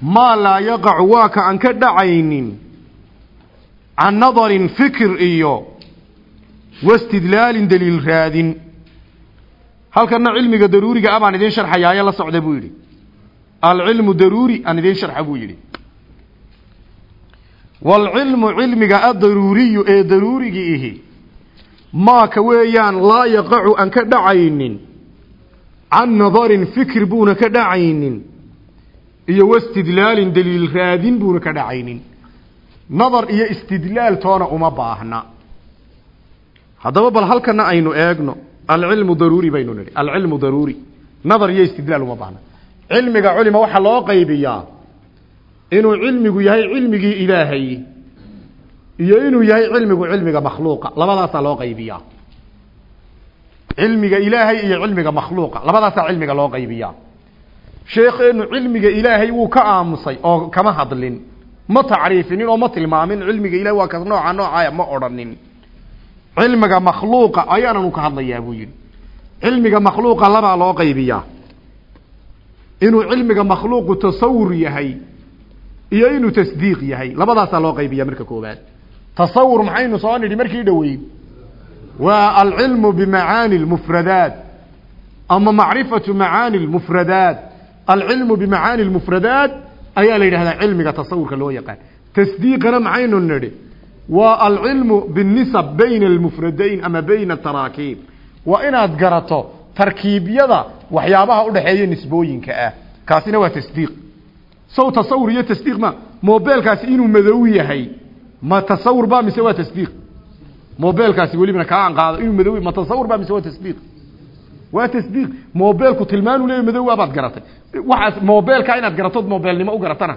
[SPEAKER 1] maa laa yaqacu waa ka aan ka dhacaynin can nadarin fikir iyo wastidlaalin daliil raadin halkanna cilmiga daruuriga a baan idiin sharxayaayo la socda buu yidhi alcilmu daruuri aan idiin sharxa buu yidhi waalcilmu cilmiga adaruuriyu ee daruurigi ihi maaka weeyaan laa yaqacu aan ka dhacaynin can nadarin fikir buuna ka dhacaynin iyo wastidlaalin daliil raadin buuna ka dhacaynin. Nadar iyo istidlaal toona uma baahna. Haddaba bal halkana aynu eegno alcilmu daruuri baynu nidhi alcilmu daruuri nadar iyo istidlaal uma baahna. Cilmiga culima waxaa loo qaybiyaa inuu cilmigu yahay cilmigii ilaahay iyo inuu yahay cilmigu cilmiga makhluuqa labadaasaa loo qaybiyaa cilmiga ilaahay iyo cilmiga makhluuqa. Labadaasaa cilmiga loo qaybiyaa. Sheekheenu cilmiga ilaahay wuu ka aamusay oo kama hadlin. Ma tacriifinin oo ma tilmaamin. Cilmiga ilahay waa kas nooca noocaya ma odhanin. Cilmiga makhluuqa ayaananu ka hadlayaa buu yidhi. Cilmiga makhluuqa labaa loo qaybiyaa. Inuu cilmiga makhluuqu tasawur yahay iyo inuu tasdiiq yahay. Labadaasaa loo qaybiya marka koowaad. Tasawur maxaynu soo nidhi markii dhoweyd bimacaani lmufradaat ama macrifatu macaani lmufradaat alcilmu bimacaani lmufradaat ayaa la yidhahdaa cilmiga tasawurka loo yaqaan tasdiiqana maxaynu nidhi waa alcilmu binisab bayna almufradayn ama bayna ataraakiib waa inaad garato tarkiibyada waxyaabaha udhaxeeya nisbooyinka ah kaasina waa tasdiiq sow tasawur iyo tasdiiq ma mobeelkaasi inuu madow yahay ma tasawur ba mise waa tasdiiq mobeelkaasi welibana kaa aan qaado inuu madow ma tasawur ba mise waa tasdiiq waa tasdiiq mobeelku tilmaanu leeyahy madow baad garatay. Waxaas mobeelka inaad garatood mobeelnimo u garatana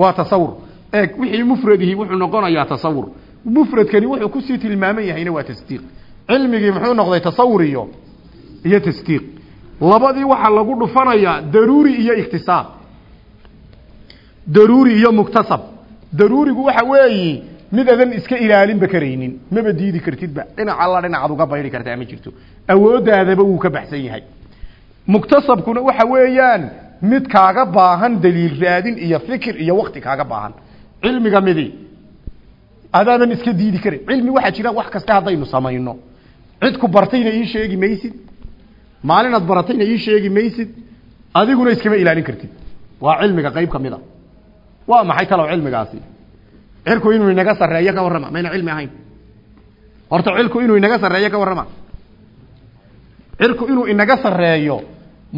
[SPEAKER 1] waa tasawur. Eeg wixii mufradihi wuxuu noqonayaa tasawur. Mufradkani wuxuu ku sii tilmaaman yahayna waa tasdiiq. Cilmigii muxuu noqday tasawur iyo iyo tasdiiq. Labadii waxaa lagu dhufanayaa daruuri iyo iktisaab daruuri iyo muktasab. Daruurigu waxa weeyi mid adan iska ilaalinba karaynin. Maba diidi kartidba. Dhinac alla dhinacaad uga bayri kartaa ma jirto. Awooddaadaba wuu ka baxsan yahay. Muktasabkuna waxa weeyaan mid kaaga baahan daliil raadin iyo fikir iyo wakti kaaga baahan. Cilmiga midi. Adaadan iska diidi karin. Cilmi waxaa jira wax kasta haddaynu samayno. Cid ku bartayna ii sheegi maysid. Maalinaad baratayna ii sheegi maysid. Adiguna iskama ilaalin kartid. Waa cilmiga qayb ka mid a waa maxay talow cilmigaasi cirku inuu inaga sarreeyo ka warrama mayna cilmi ahayn. Horta cilku inuu inaga sarreeyo ka warrama. Cirku inuu inaga sarreeyo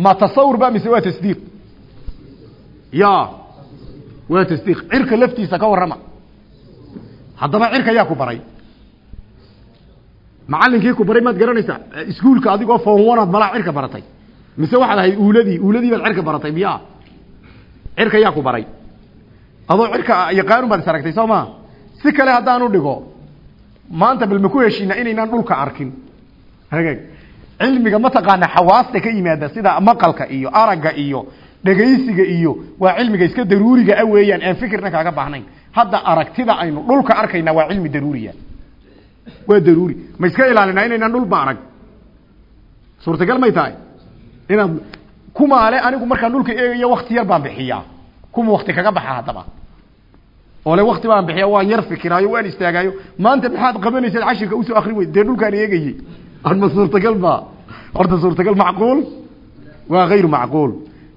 [SPEAKER 1] ma tasawur ba mise waa tasdiiq? Ya waa tasdiiq. Cirka laftiisa ka warrama. Haddaba cirka yaa ku baray. Macallinkii ku baray maad garanaysaa iskuulka adigoo form one aad malaa cirka baratay. Mise waxaad ahayd uuladii uuladii baad cirka baratay miya cirka yaa ku baray adoo cirka yaqaanun baad is aragtay soo maa si kale haddaan u dhigo maanta bal ma ku heshiina inaynaan dhulka arkin. Hagaag cilmiga mataqaana xawaasta ka yimaada sida maqalka iyo aragga iyo dhegaysiga iyo waa cilmiga iska daruuriga a weeyaan aan fikirna kaaga baahnayn. Hadda aragtida aynu dhulka arkayna waa cilmi daruuriya. Waa daruuri. Ma iska ilaalinaa inaynaan dhulba arag? Suurtagal may tahay. Inaad kumaale anigu markaan dhulka eegayo wakti yar baan bixiyaa. Kuma wakti kaga baxa haddaba ole wakti baan bixiya waan yar fikiraayo waan istaagaayo maanta maxaad qabanaysaad cashirka u soo akri weyd dee dhulkaan eegayey ma suurtagal ba horta suurtagal macquul. Waa hayru macquul.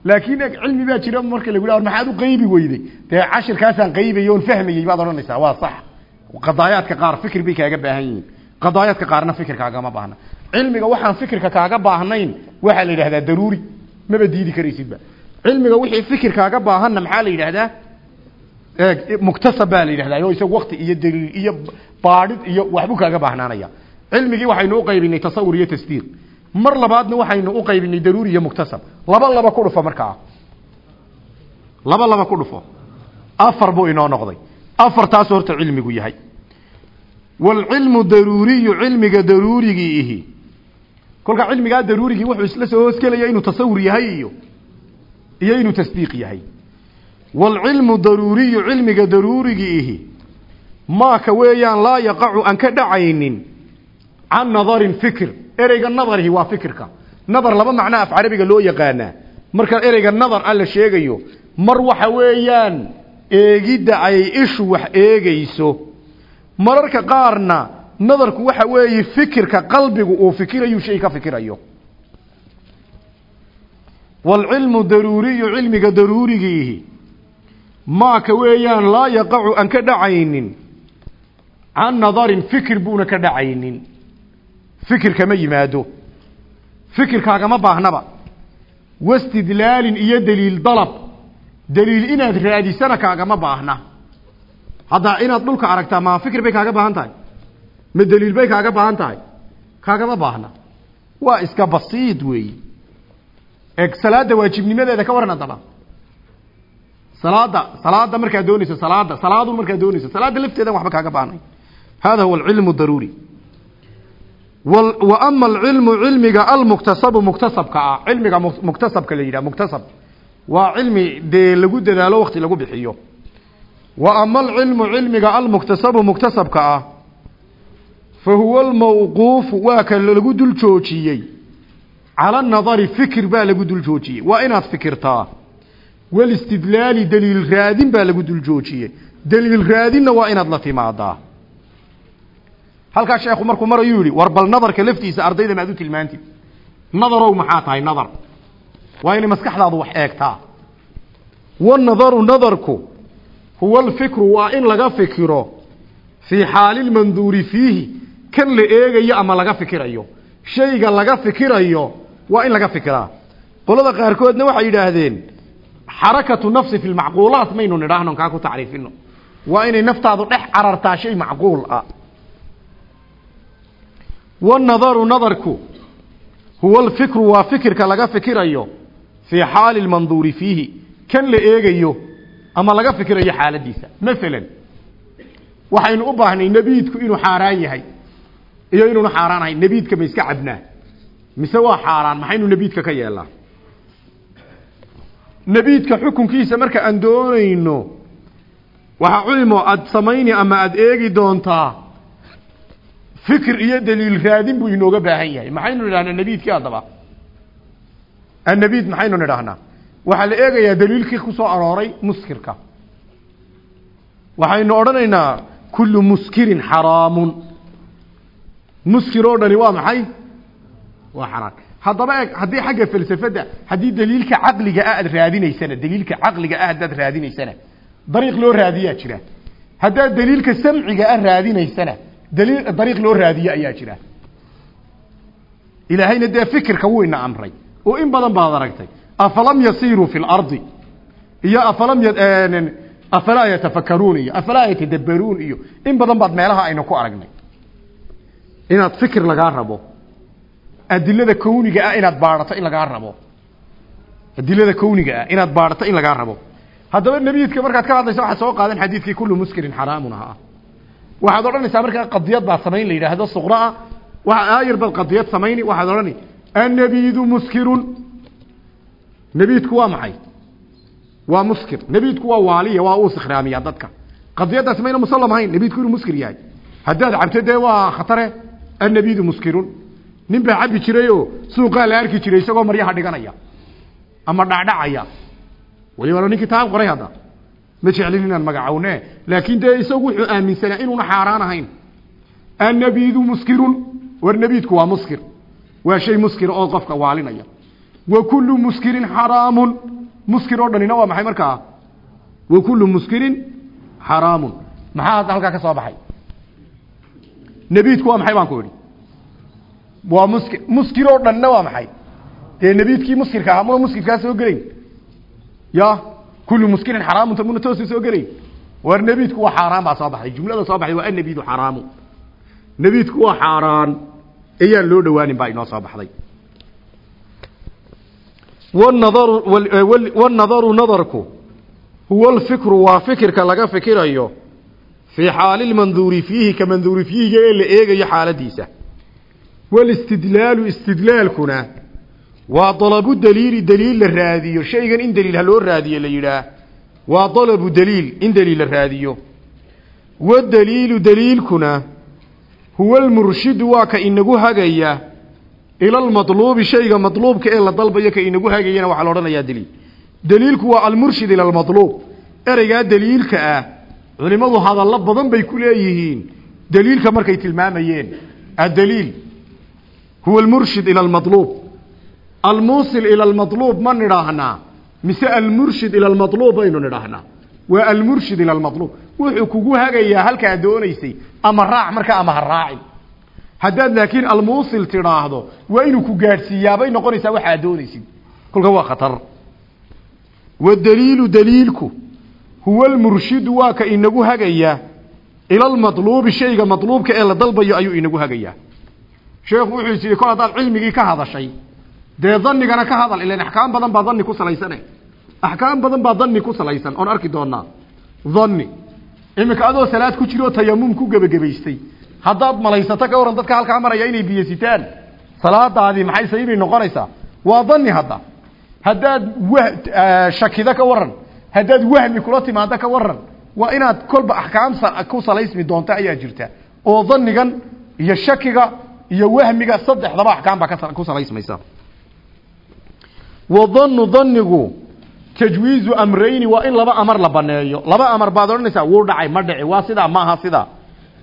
[SPEAKER 1] Laakiin cilmi baa jira marka lagu yidhah maxaad u qaybi weyday? Dee cashirkaasaan qaybay oon fahmayey baad odhanaysaa waa sax. Qadaayaadka qaar fikir bay kaaga baahan yihiin. Qadaayaadka qaarna fikir kaagama baahna. Cilmiga waxaan fikirka kaaga baahnayn waxaa la yidhahdaa daruuri. Maba diidi karaysidba cilmiga wixii fikir kaaga baahanna maxaa la yidhahdaa muktasab baa la yidhahdaa oo isagu wakti iyo daliil iyo baadhid iyo waxbuu kaaga baahnaanaya cilmigii waxaynu u qaybinay tasawur iyo tasdiiq. Mar labaadna waxaynu u qaybinay daruuri iyo muktasab. Laba laba ku dhufo markaa laba laba ku dhufo. Afar buu inoo noqday. Afartaasu horta cilmigu yahay. Waalcilmu daruuriyu cilmiga daruurigii ihi. Kolkaa cilmigaa daruurigii wuxuu isla soo hoosgelaya inuu tasawur yahay iyo iyo inuu tasdiiq yahay waalcilmu daruuriyu cilmiga daruurigii ihi maaka weeyaan laa yaqacu aan ka dhacaynin can nadarin fikir ereyga nadarihi waa fikirka nadar laba macno af carabiga loo yaqaanaa marka ereyga nadar a la sheegayo mar waxa weeyaan eegidda ay ishu wax eegayso mararka qaarna nadarku waxa weeye fikirka qalbigu uu fikirayu shay ka fikirayo waalcilmu daruuriyu cilmiga daruurigiihi maaka weeyaan laa yaqacu aan ka dhacaynin. Can nadarin fikir buuna ka dhacaynin. Fikir kama yimaado. Fikirkaagama baahnaba. Wastidlaalin iyo daliil dalab. Daliil inaad raadisana kaagama baahna. Haddaa inaad dhulka aragtaa ma fikir bay kaaga baahan tahay? Ma daliil bay kaaga baahan tahay? Kaagama baahna. Waa iska basiid weeyi. Ee salaada waajibnimadeeda ka waran haddaba salaada salaada markaad doonayso salaada salaadu markaad doonayso salaada lafteedan waxba kaaga baahnay hada huwa alcilmu daruuri. Wa ama alcilmu cilmiga almuktasabu muktasabka ah cilmiga muktasabka la yidhaha muktasab. Waa cilmi dee lagu dadaalo wakti lagu bixiyo. Wa ama alcilmu cilmiga almuktasabu muktasabka ah fa huwa almawquufu waa ka lagu dul joojiyey. Cala nadari fikir baa lagu dul joojiyey. Waa inaad fikirtaa walistidlaali daliil raadin baa lagu dul joojiyey daliil raadinna waa inaad la timaadaa halkaa sheekhu markuu marayuu yidhi war bal nadarka laftiisa ardayda maad u tilmaantid nadarow maxaa tahay nadar waa inay maskaxdaadu wax eegtaa wanadaru nadarku huwa alfikru waa in laga fikiro fii xaali lmanduuri fiihi kan la eegayo ama laga fikirayo shayga laga fikirayo waa in laga fikiraa qolada qaarkoodna waxay yidhaahdeen xarakatu nafsi fi lmacquulaat maynu nidhaahno kaa ku tacriifino waa inay naftaadu dhex carartaa shay macquul ah wanadaru nadarku huwa alfikru waa fikirka laga fikirayo fii xaali lmanduuri fiihi kan la eegayo ama laga fikirayo xaaladiisa masalan waxaynu u baahnay nebiidku inuu xaaraan yahay iyo inuuna xaaraan ahayn nebiidka ma iska cabnaa mise waa xaaraan maxaynu nebiidka ka yeelnaa nebiidka xukunkiisa marka aan doonayno waxaa culimo aada samayni ama aada eegi doontaa fikir iyo daliil raadin buu inooga baahan yahay. Maxaynu nidhahnaa nebiidkii haddaba annebiid maxaynu nidhahnaa waxaa la eegayaa daliilkii ku soo arooray muskirka. Waxaynu odhanaynaa kullu muskirin xaraamun. Muskir oo dhani waa maxay? Waa xaraan haddaba eeg haddii xagga falsafadda haddii daliilka caqliga ah aad raadinaysana daliilka caqliga ah haddaad raadinaysana dariiq loo raadiyaa jira. Haddaad daliilka samciga ah raadinaysana daliil dariiq loo raadiye ayaa jira. Ilaahayna dee fikirka wuu ina amray. Oo in badan baad aragtay. Afalam yasiiruu fi lardi iyo afalam afalaa yatafakaruun iyo afalaa yatadabbaruun iyo in badan baad meelaha aynu ku aragnay. Inaad fikir lagaa rabo adilada kowniga ah inaad baadhato in lagaa rabo. Adilada kowniga ah inaad baadhato in lagaa rabo. Haddaba nebiidka markaad ka hadlaysa waxaad soo qaadan xadiidkii kullu muskirin xaraamun ahaa waxaad odhanaysaa markaa qadiyad baad samayn la yidhaahdo suqraa waa aayar baad qadiyad samayni waxaad odhani annabiidu muskirun. Nebiidku waa maxay? Waa muskir. Nebiidku waa waaliya waa uu sikhraamiyaa dadka. Qadiyaddaasi mayna musallam ahayn nebiidku inuu muskir yahay. Haddaad cabto dee waa khatare. Annabiidu muskirun nin baa cabbi jirayoo suuqaa la arki jiray isagoo maryaha dhiganaya ama dhacdhacaya waliba ninkii taa qoray hadda. Ma jeclin inaan magacowne laakiin dee isagu wuxuu aaminsanaa inuuna xaaraan ahayn. Annabiidu muskirun war nebiidku waa muskir. Waa shay muskir oo qofka waalinaya. Wa kullu muskirin xaraamun. Muskir oo dhanina waa maxay markaa? Wa kullu muskirin xaraamun. Maxaa halkaa ka soo baxay? Nebiidku waa maxay baan ku idhi waa muskir muskir oo dhanna waa maxay? Dee nebiidkii muskirka ahaa muna muskirkaa soo gelayn? Ya kullu muskirin xaraamunta muna toosa soo gelayn. War nebiidku waa xaaraan baa soo baxday jumlada soo baxday waa annabiidu xaraamu. Nebiidku waa xaaraan ayaan loo dhowaanin baa inoo soo baxday. Wanadaru wanadaru nadarku huwa alfikru waa fikirka laga fikirayo fii xaali lmanduuri fiihi ka manduuri fiihiga ee la eegayo xaaladiisa walistidlaalu istidlaalkuna waa dalabu daliili daliil la raadiyo shaygan in daliil ha loo raadiyo la yidhaah waa dalabu daliil in daliil la raadiyo wadaliilu daliilkuna huwa almurshidu waa ka inagu hagaya ila almadluubi shayga madluubka ee la dalbayo ka inagu hagayana waxaa la odhanayaa daliil daliilku waa almurshid ila almadluub ereygaa daliilka ah culimmadu hadallo badan bay ku leeyihiin daliilka markay tilmaamayeen addaliil huwa almurshid ila almadluub almuusil ila almadluub ma nidhaahnaa mise almurshid ila almadluub baynu nidhaahnaa waa almurshid ila almaluub wuxuu kugu hagayaa halkaa doonaysay ama raac marka ama ha raacin haddaad laakiin almuusil tidhaahdo waa inuu ku gaadhsiiyaabay noqonaysaa waxaad doonaysid kolka waa khatar wadaliilu daliilku huwa almurshidu waa ka inagu hagaya ila almaluubi shayga maluubka ee la dalbayo ayuu inagu hagayaa sheekhu wuxuu is yidhi kol haddaad cilmigii ka hadashay dee danigana ka hadal ilan axkaam badan baa dani ku salaysane. Axkaam badan baa dani ku salaysan oon arki doonaa dani iminka adoo salaad ku jiro tayamum ku gebagabaystay. Haddaad malaysato ka waran dadka halkaa maraya inay biyo sitaan salaadaadii maxay saybay noqonaysaa? Waa dani hadda. Haddaad w shakido ka waran haddaad wahmi kula timaado ka waran waa inaad kolba axkaam ku salaysmi doonta ayaa jirta. Oo danigan iyo shakiga iyo wahmiga saddexdaba axkaam baa ku salaysmaysa wadanu danigu tajwiizu amrayni waa in laba amar la baneeyo. Laba amar baad odhanaysaa wuu dhacay ma dhici waa sidaa maaha sidaa.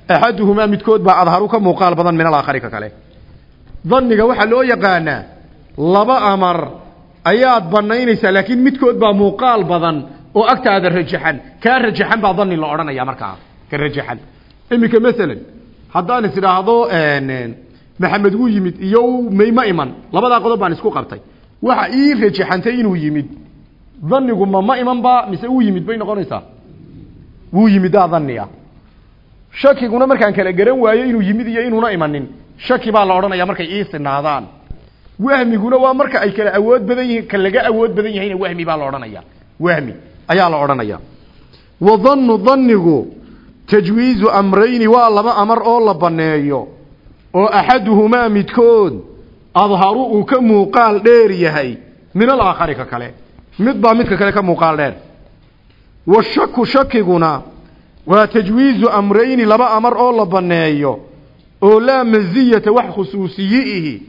[SPEAKER 1] Axaduhumaa midkood baa adharu ka muuqaal badan min alaakhari ka kale. Daniga waxaa loo yaqaanaa laba amar ayaad banaynaysaa laakiin midkood baa muuqaal badan oo agtaada rajaxan. Kaa rajaxan baa dani la odhanaya markaa ka rajaxan. Iminka masalan haddaan is idhaahdo maxamed wuu yimid iyo mayma iman. Labadaa qodob baan isku qabtay. Waxa ii rajaxantay inuu yimid. Danigu ma ma iman ba mise uu yimid bay noqonaysaa? Wuu yimidaa dania shakiguna markaan kala garan waayo inuu yimid iyo inuuna imanin. Shaki baa la odhanaya markay ii sinaadaan. Wahmiguna waa marka ay kala awood badan yihiin ka laga awood badan yahayna wahmi baa la odhanaya wahmi ayaa la odhanaya wadanu danigu tajwiizu amrayni waa laba amar oo la baneeyo oo axaduhumaa midkood adharu uu ka muuqaal dheer yahay. Min alaakhari ka kale. Mid baa midka kale ka muuqaal dheer. Washaku shakiguna waa tajwiizu amrayni laba amar oo la baneeyo oo laa maziyata wax khusuusiyiihi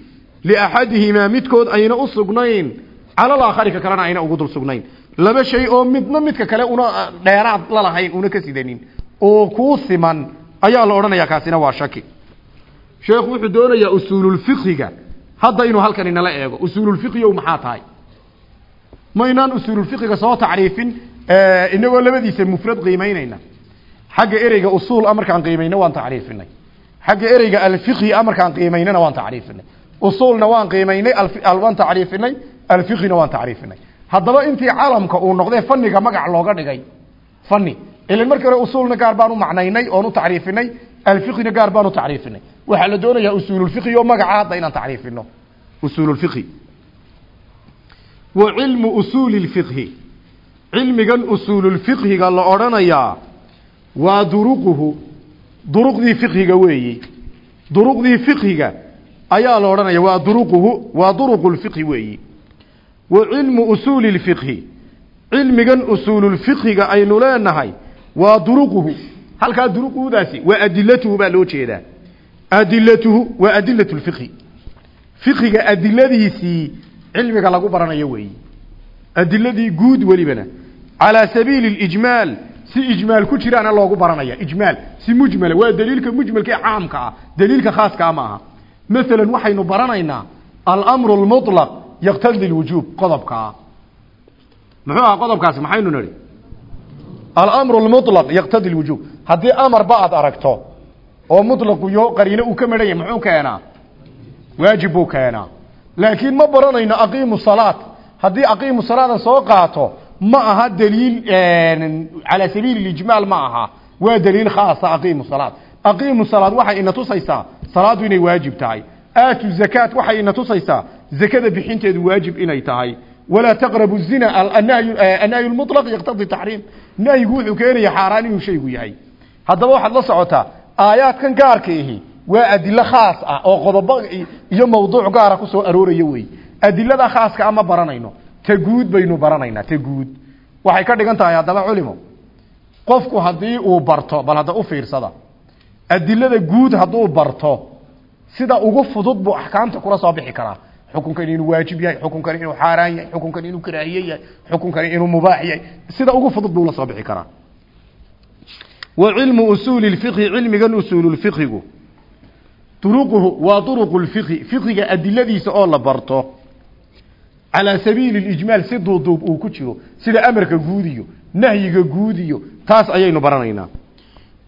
[SPEAKER 1] liaxadihimaa midkood ayna u sugnayn. Cala alaakhari ka kalena ayna ugu dul sugnayn. Laba shay oo midna midka kale una dheeraad la lahayn una ka sidanin. Oo kuu siman ayaa la odhanayaa kaasina waa shaki sheekhu wuxuu doonayaa usuululfiqhiga hadda inuu halkan inala eego usuululfiqhiyow maxaa tahay? Maynaan usuululfiqhiga soo tacriifin inagoo labadiisa mufrad qiimaynayna xagga ereyga usuul a markaan qiimayno waan tacriifinay. Xagga ereyga alfiqhi a markaan qiimaynana waan tacriifinay. Usuulna waan qiimaynay waan tacriifinay alfiqhina waan tacriifinay. Haddaba intii calamka uu noqdee faniga magac looga dhigay. Fani ilan markii hore usuulna gaar baan u macnaynay oon u tacriifinay alfiqhina gaar baan u tacriifinay waxaa la doonayaa usuululfiqhi oo magaca hadda inaan tacriifino. Usuululfiqhi wa cilmu usuuli lfiqhi cilmigan usuululfiqhiga la odhanayaa waa duruquhu. Duruqdii fiqhiga weeyi. Duruqdii fiqhiga ayaa la odhanaya waa duruquhu waa duruqu lfiqhi weeyi. Wa cilmu usuuli lfiqhi cilmigan usuululfiqhiga aynu leenahay waa duruquhu. Halkaa duruquhudaasi waa adilatuhu baa loo jeedaa adilatuhu waa adilatu lfiqhi. Fiqhiga adiladiisii cilmiga lagu baranayo weeyi. Adiladii guud welibana. Calaa sabiili lijmaal si ijmaal ku jiraana loogu baranaya ijmaal si mujmala waa daliilka mujmalka ee caamka ah daliilka khaaska ma aha. Masalan waxaynu baranaynaa alamru lmuطlaq yaqtadi lwujuub qodobkaa muxuu ahaa qodobkaasi? Maxaynu nihi alamru lmuطlaq yaqtadi lwujuub haddii amarba aad aragto oo muطlaqu yo qariino uu ka medhanya muxuu keenaa? Waajib buu keenaa. Laakiin ma baranayno aqiimu salaat. Haddii aqiimu salaada soo qaato ma aha daliil calaa sabiili ijmaal ma aha. Waa daliil khaasa aqiimu salaat. Aqiimu salaad waxay ina tusaysaa salaadu inay waajib tahay. Aatu zakaat waxay ina tusaysaa zakada bixinteedu waajib inay tahay. Walaa taqrabu zina annahyu lmuطlaq yaqtadi taxriim. Nahyigu wuxuu keenaya xaaraan inuu shaygu yahay. Haddaba waxaad la socotaa aayaadkan gaarka ihi waa adilo khaas ah oo qodobo iyo mawduuc gaara ku soo arooraya wey adilada khaaska ama baranayno ta guud baynu baranaynaa ta guud waxay ka dhigan tahay haddaba culimo. Qofku haddii uu barto bal hadda u fiirsada. Adilada guud hadduu barto sida ugu fudud buu axkaamta kula soo bixi karaa. Xukunkan inuu waajib yahay xukunkan inuu xaaraan yahay xukunkan inuu karaahiye yahay xukunkan inuu mubaax yahay sida ugu fudud buu la soo bixi karaa waa duruqu lfiqhi fiqhiga adiladiisa oo la barto. Calaa sabiili lijmaal si duuduub uu ku jiro sida amarka guud iyo nahyiga guud iyo taas ayaynu baranaynaa.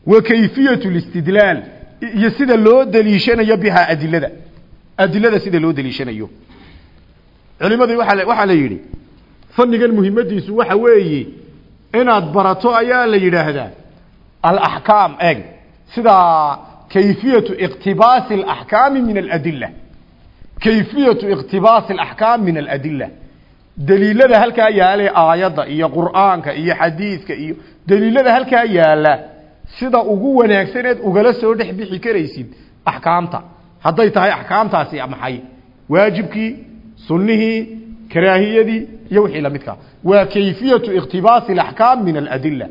[SPEAKER 1] Wa kayfiyatu listidlaal iyo sida loo daliishanayo bihaa adilada. Adilada sida loo daliishanayo. Culimadii waxaa la yidhi fannigan muhimmadiisu waxa weeye inaad barato ayaa la yidhaahdaa alaxkaam eg sida kayfiyatu iqtibaasi alaxkaami min aladila kayfiyatu iqtibaasi alaxkaam min aladila daliilada halkaa yaalla aayadda iyo qur'aanka iyo xadiidka iyo daliilada halkaa yaalla sida ugu wanaagsaneed ugala soo dhex bixi karaysid axkaamta hadday tahay axkaamtaasi maxay waajibkii sunnihii karaahiyadii iyo wixii lamidkaa waa kayfiyatu iqtibaasi alaxkaam min aladila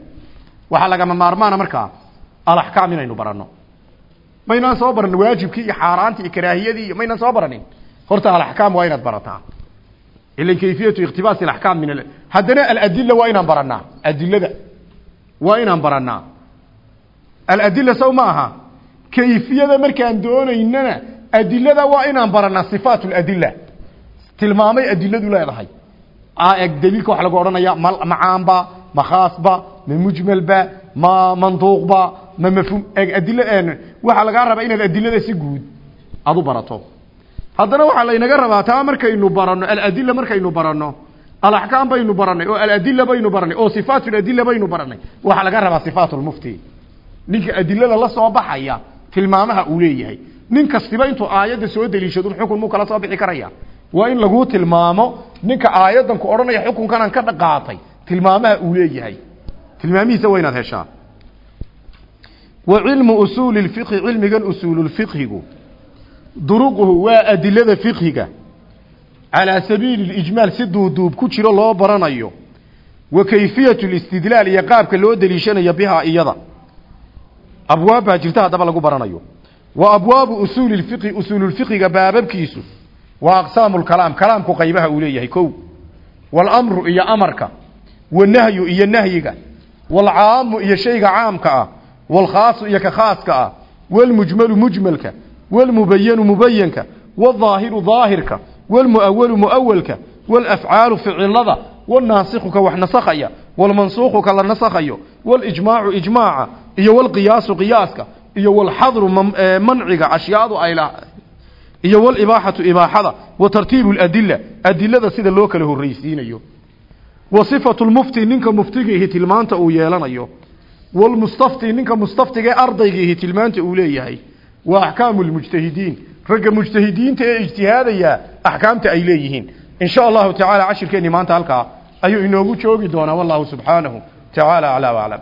[SPEAKER 1] waxaa lagama maarmaana markaa alaxkaam inaynu baranno. Maynaan soo baranin waajibkii iyo xaaraantii iyo karaahiyadii iyo maynaan soo baranin horta alaxkaam waa inaad barataa. Ila kayfiyatu iqtibaasi alaxkaam min haddana aladila waa inaan baranaa adilada waa inaan baranaa aladila saw ma aha. Kayfiyada markaan doonaynana adilada waa inaan baranaa sifaat ladila tilmaamay adiladu leedahay. Daliilka waxa lagu odhanaya ma macaanba ma mujmalba ma manduuqba ma mafhum eg adila waxaa lagaa rabaa inaad adilada si guud aad barato. Haddana waxaa laynaga rabaa taa markaynu baranno aladila markaynu baranno alaxkaam baynu baranay oo aladila baynu baranay oo sifaat ladila baynu baranay waxaa laga rabaa sifaat lmufti ninka adilada la soo baxaya tilmaamaha uu leeyahay. Nin kastiba intuu aayadda soo deliishadun xukun muu kala soo bixi karaya? Waa in laguu tilmaamo ninka aayaddan ku odhanaya xukunkanan ka dhaqaatay tilmaamaha uu leeyahay tilmaamihiisa waa inaad heshaa. Wa cilmu usuuli lfiqhi cilmigan usuululfiqhigu duruquhu waa adilada fiqhiga. Calaa sabiili lijmaal si duuduub ku jiro loo baranayo. Wa kayfiyatu listidlaal iyo qaabka loo deliishanayo bihaa iyada. Abwaab baa jirta haddaba lagu baranayo. Wa abwaabu usuuli lfiqhi usuululfiqhiga baababkiisu waa aqsaamu lkalaam kalaamku qaybaha uu leeyahay kow. Waalamru iyo amarka. Wanahyu iyo nahyiga waalcaamu iyo shayga caamka ah waalkhaasu iyo ka khaaska ah waalmujmalu mujmalka waalmubayanu mubayanka waaldaahiru daahirka waalmu'awalu mu'awalka waalafcaalu ficilada waalnaasikhu ka wax nasakhaya waalmansuukhu ka la nasakhayo waalijmaacu ijmaaca iyo waalqiyaasu qiyaaska iyo waalxadru manciga ashyaadu ay la iyo walibaaxatu ibaaxada wa tartiibu ladila adilada sida loo kala horreysiinayo wa sifatu lmufti ninka muftigiihi tilmaanta uu yeelanayo. Walmustafti ninka mustaftigae ardaygiihi tilmaanta uu leeyahay. Wa axkaamu lmujtahidiin ragga mujtahidiinta ee ijtihaadaya axkaamta ay leeyihiin. In sha allahu tacaala cashirkeenni maanta halkaa ayuu inoogu joogi doonaa wallahu subxaanahu tacaala aclaa waclam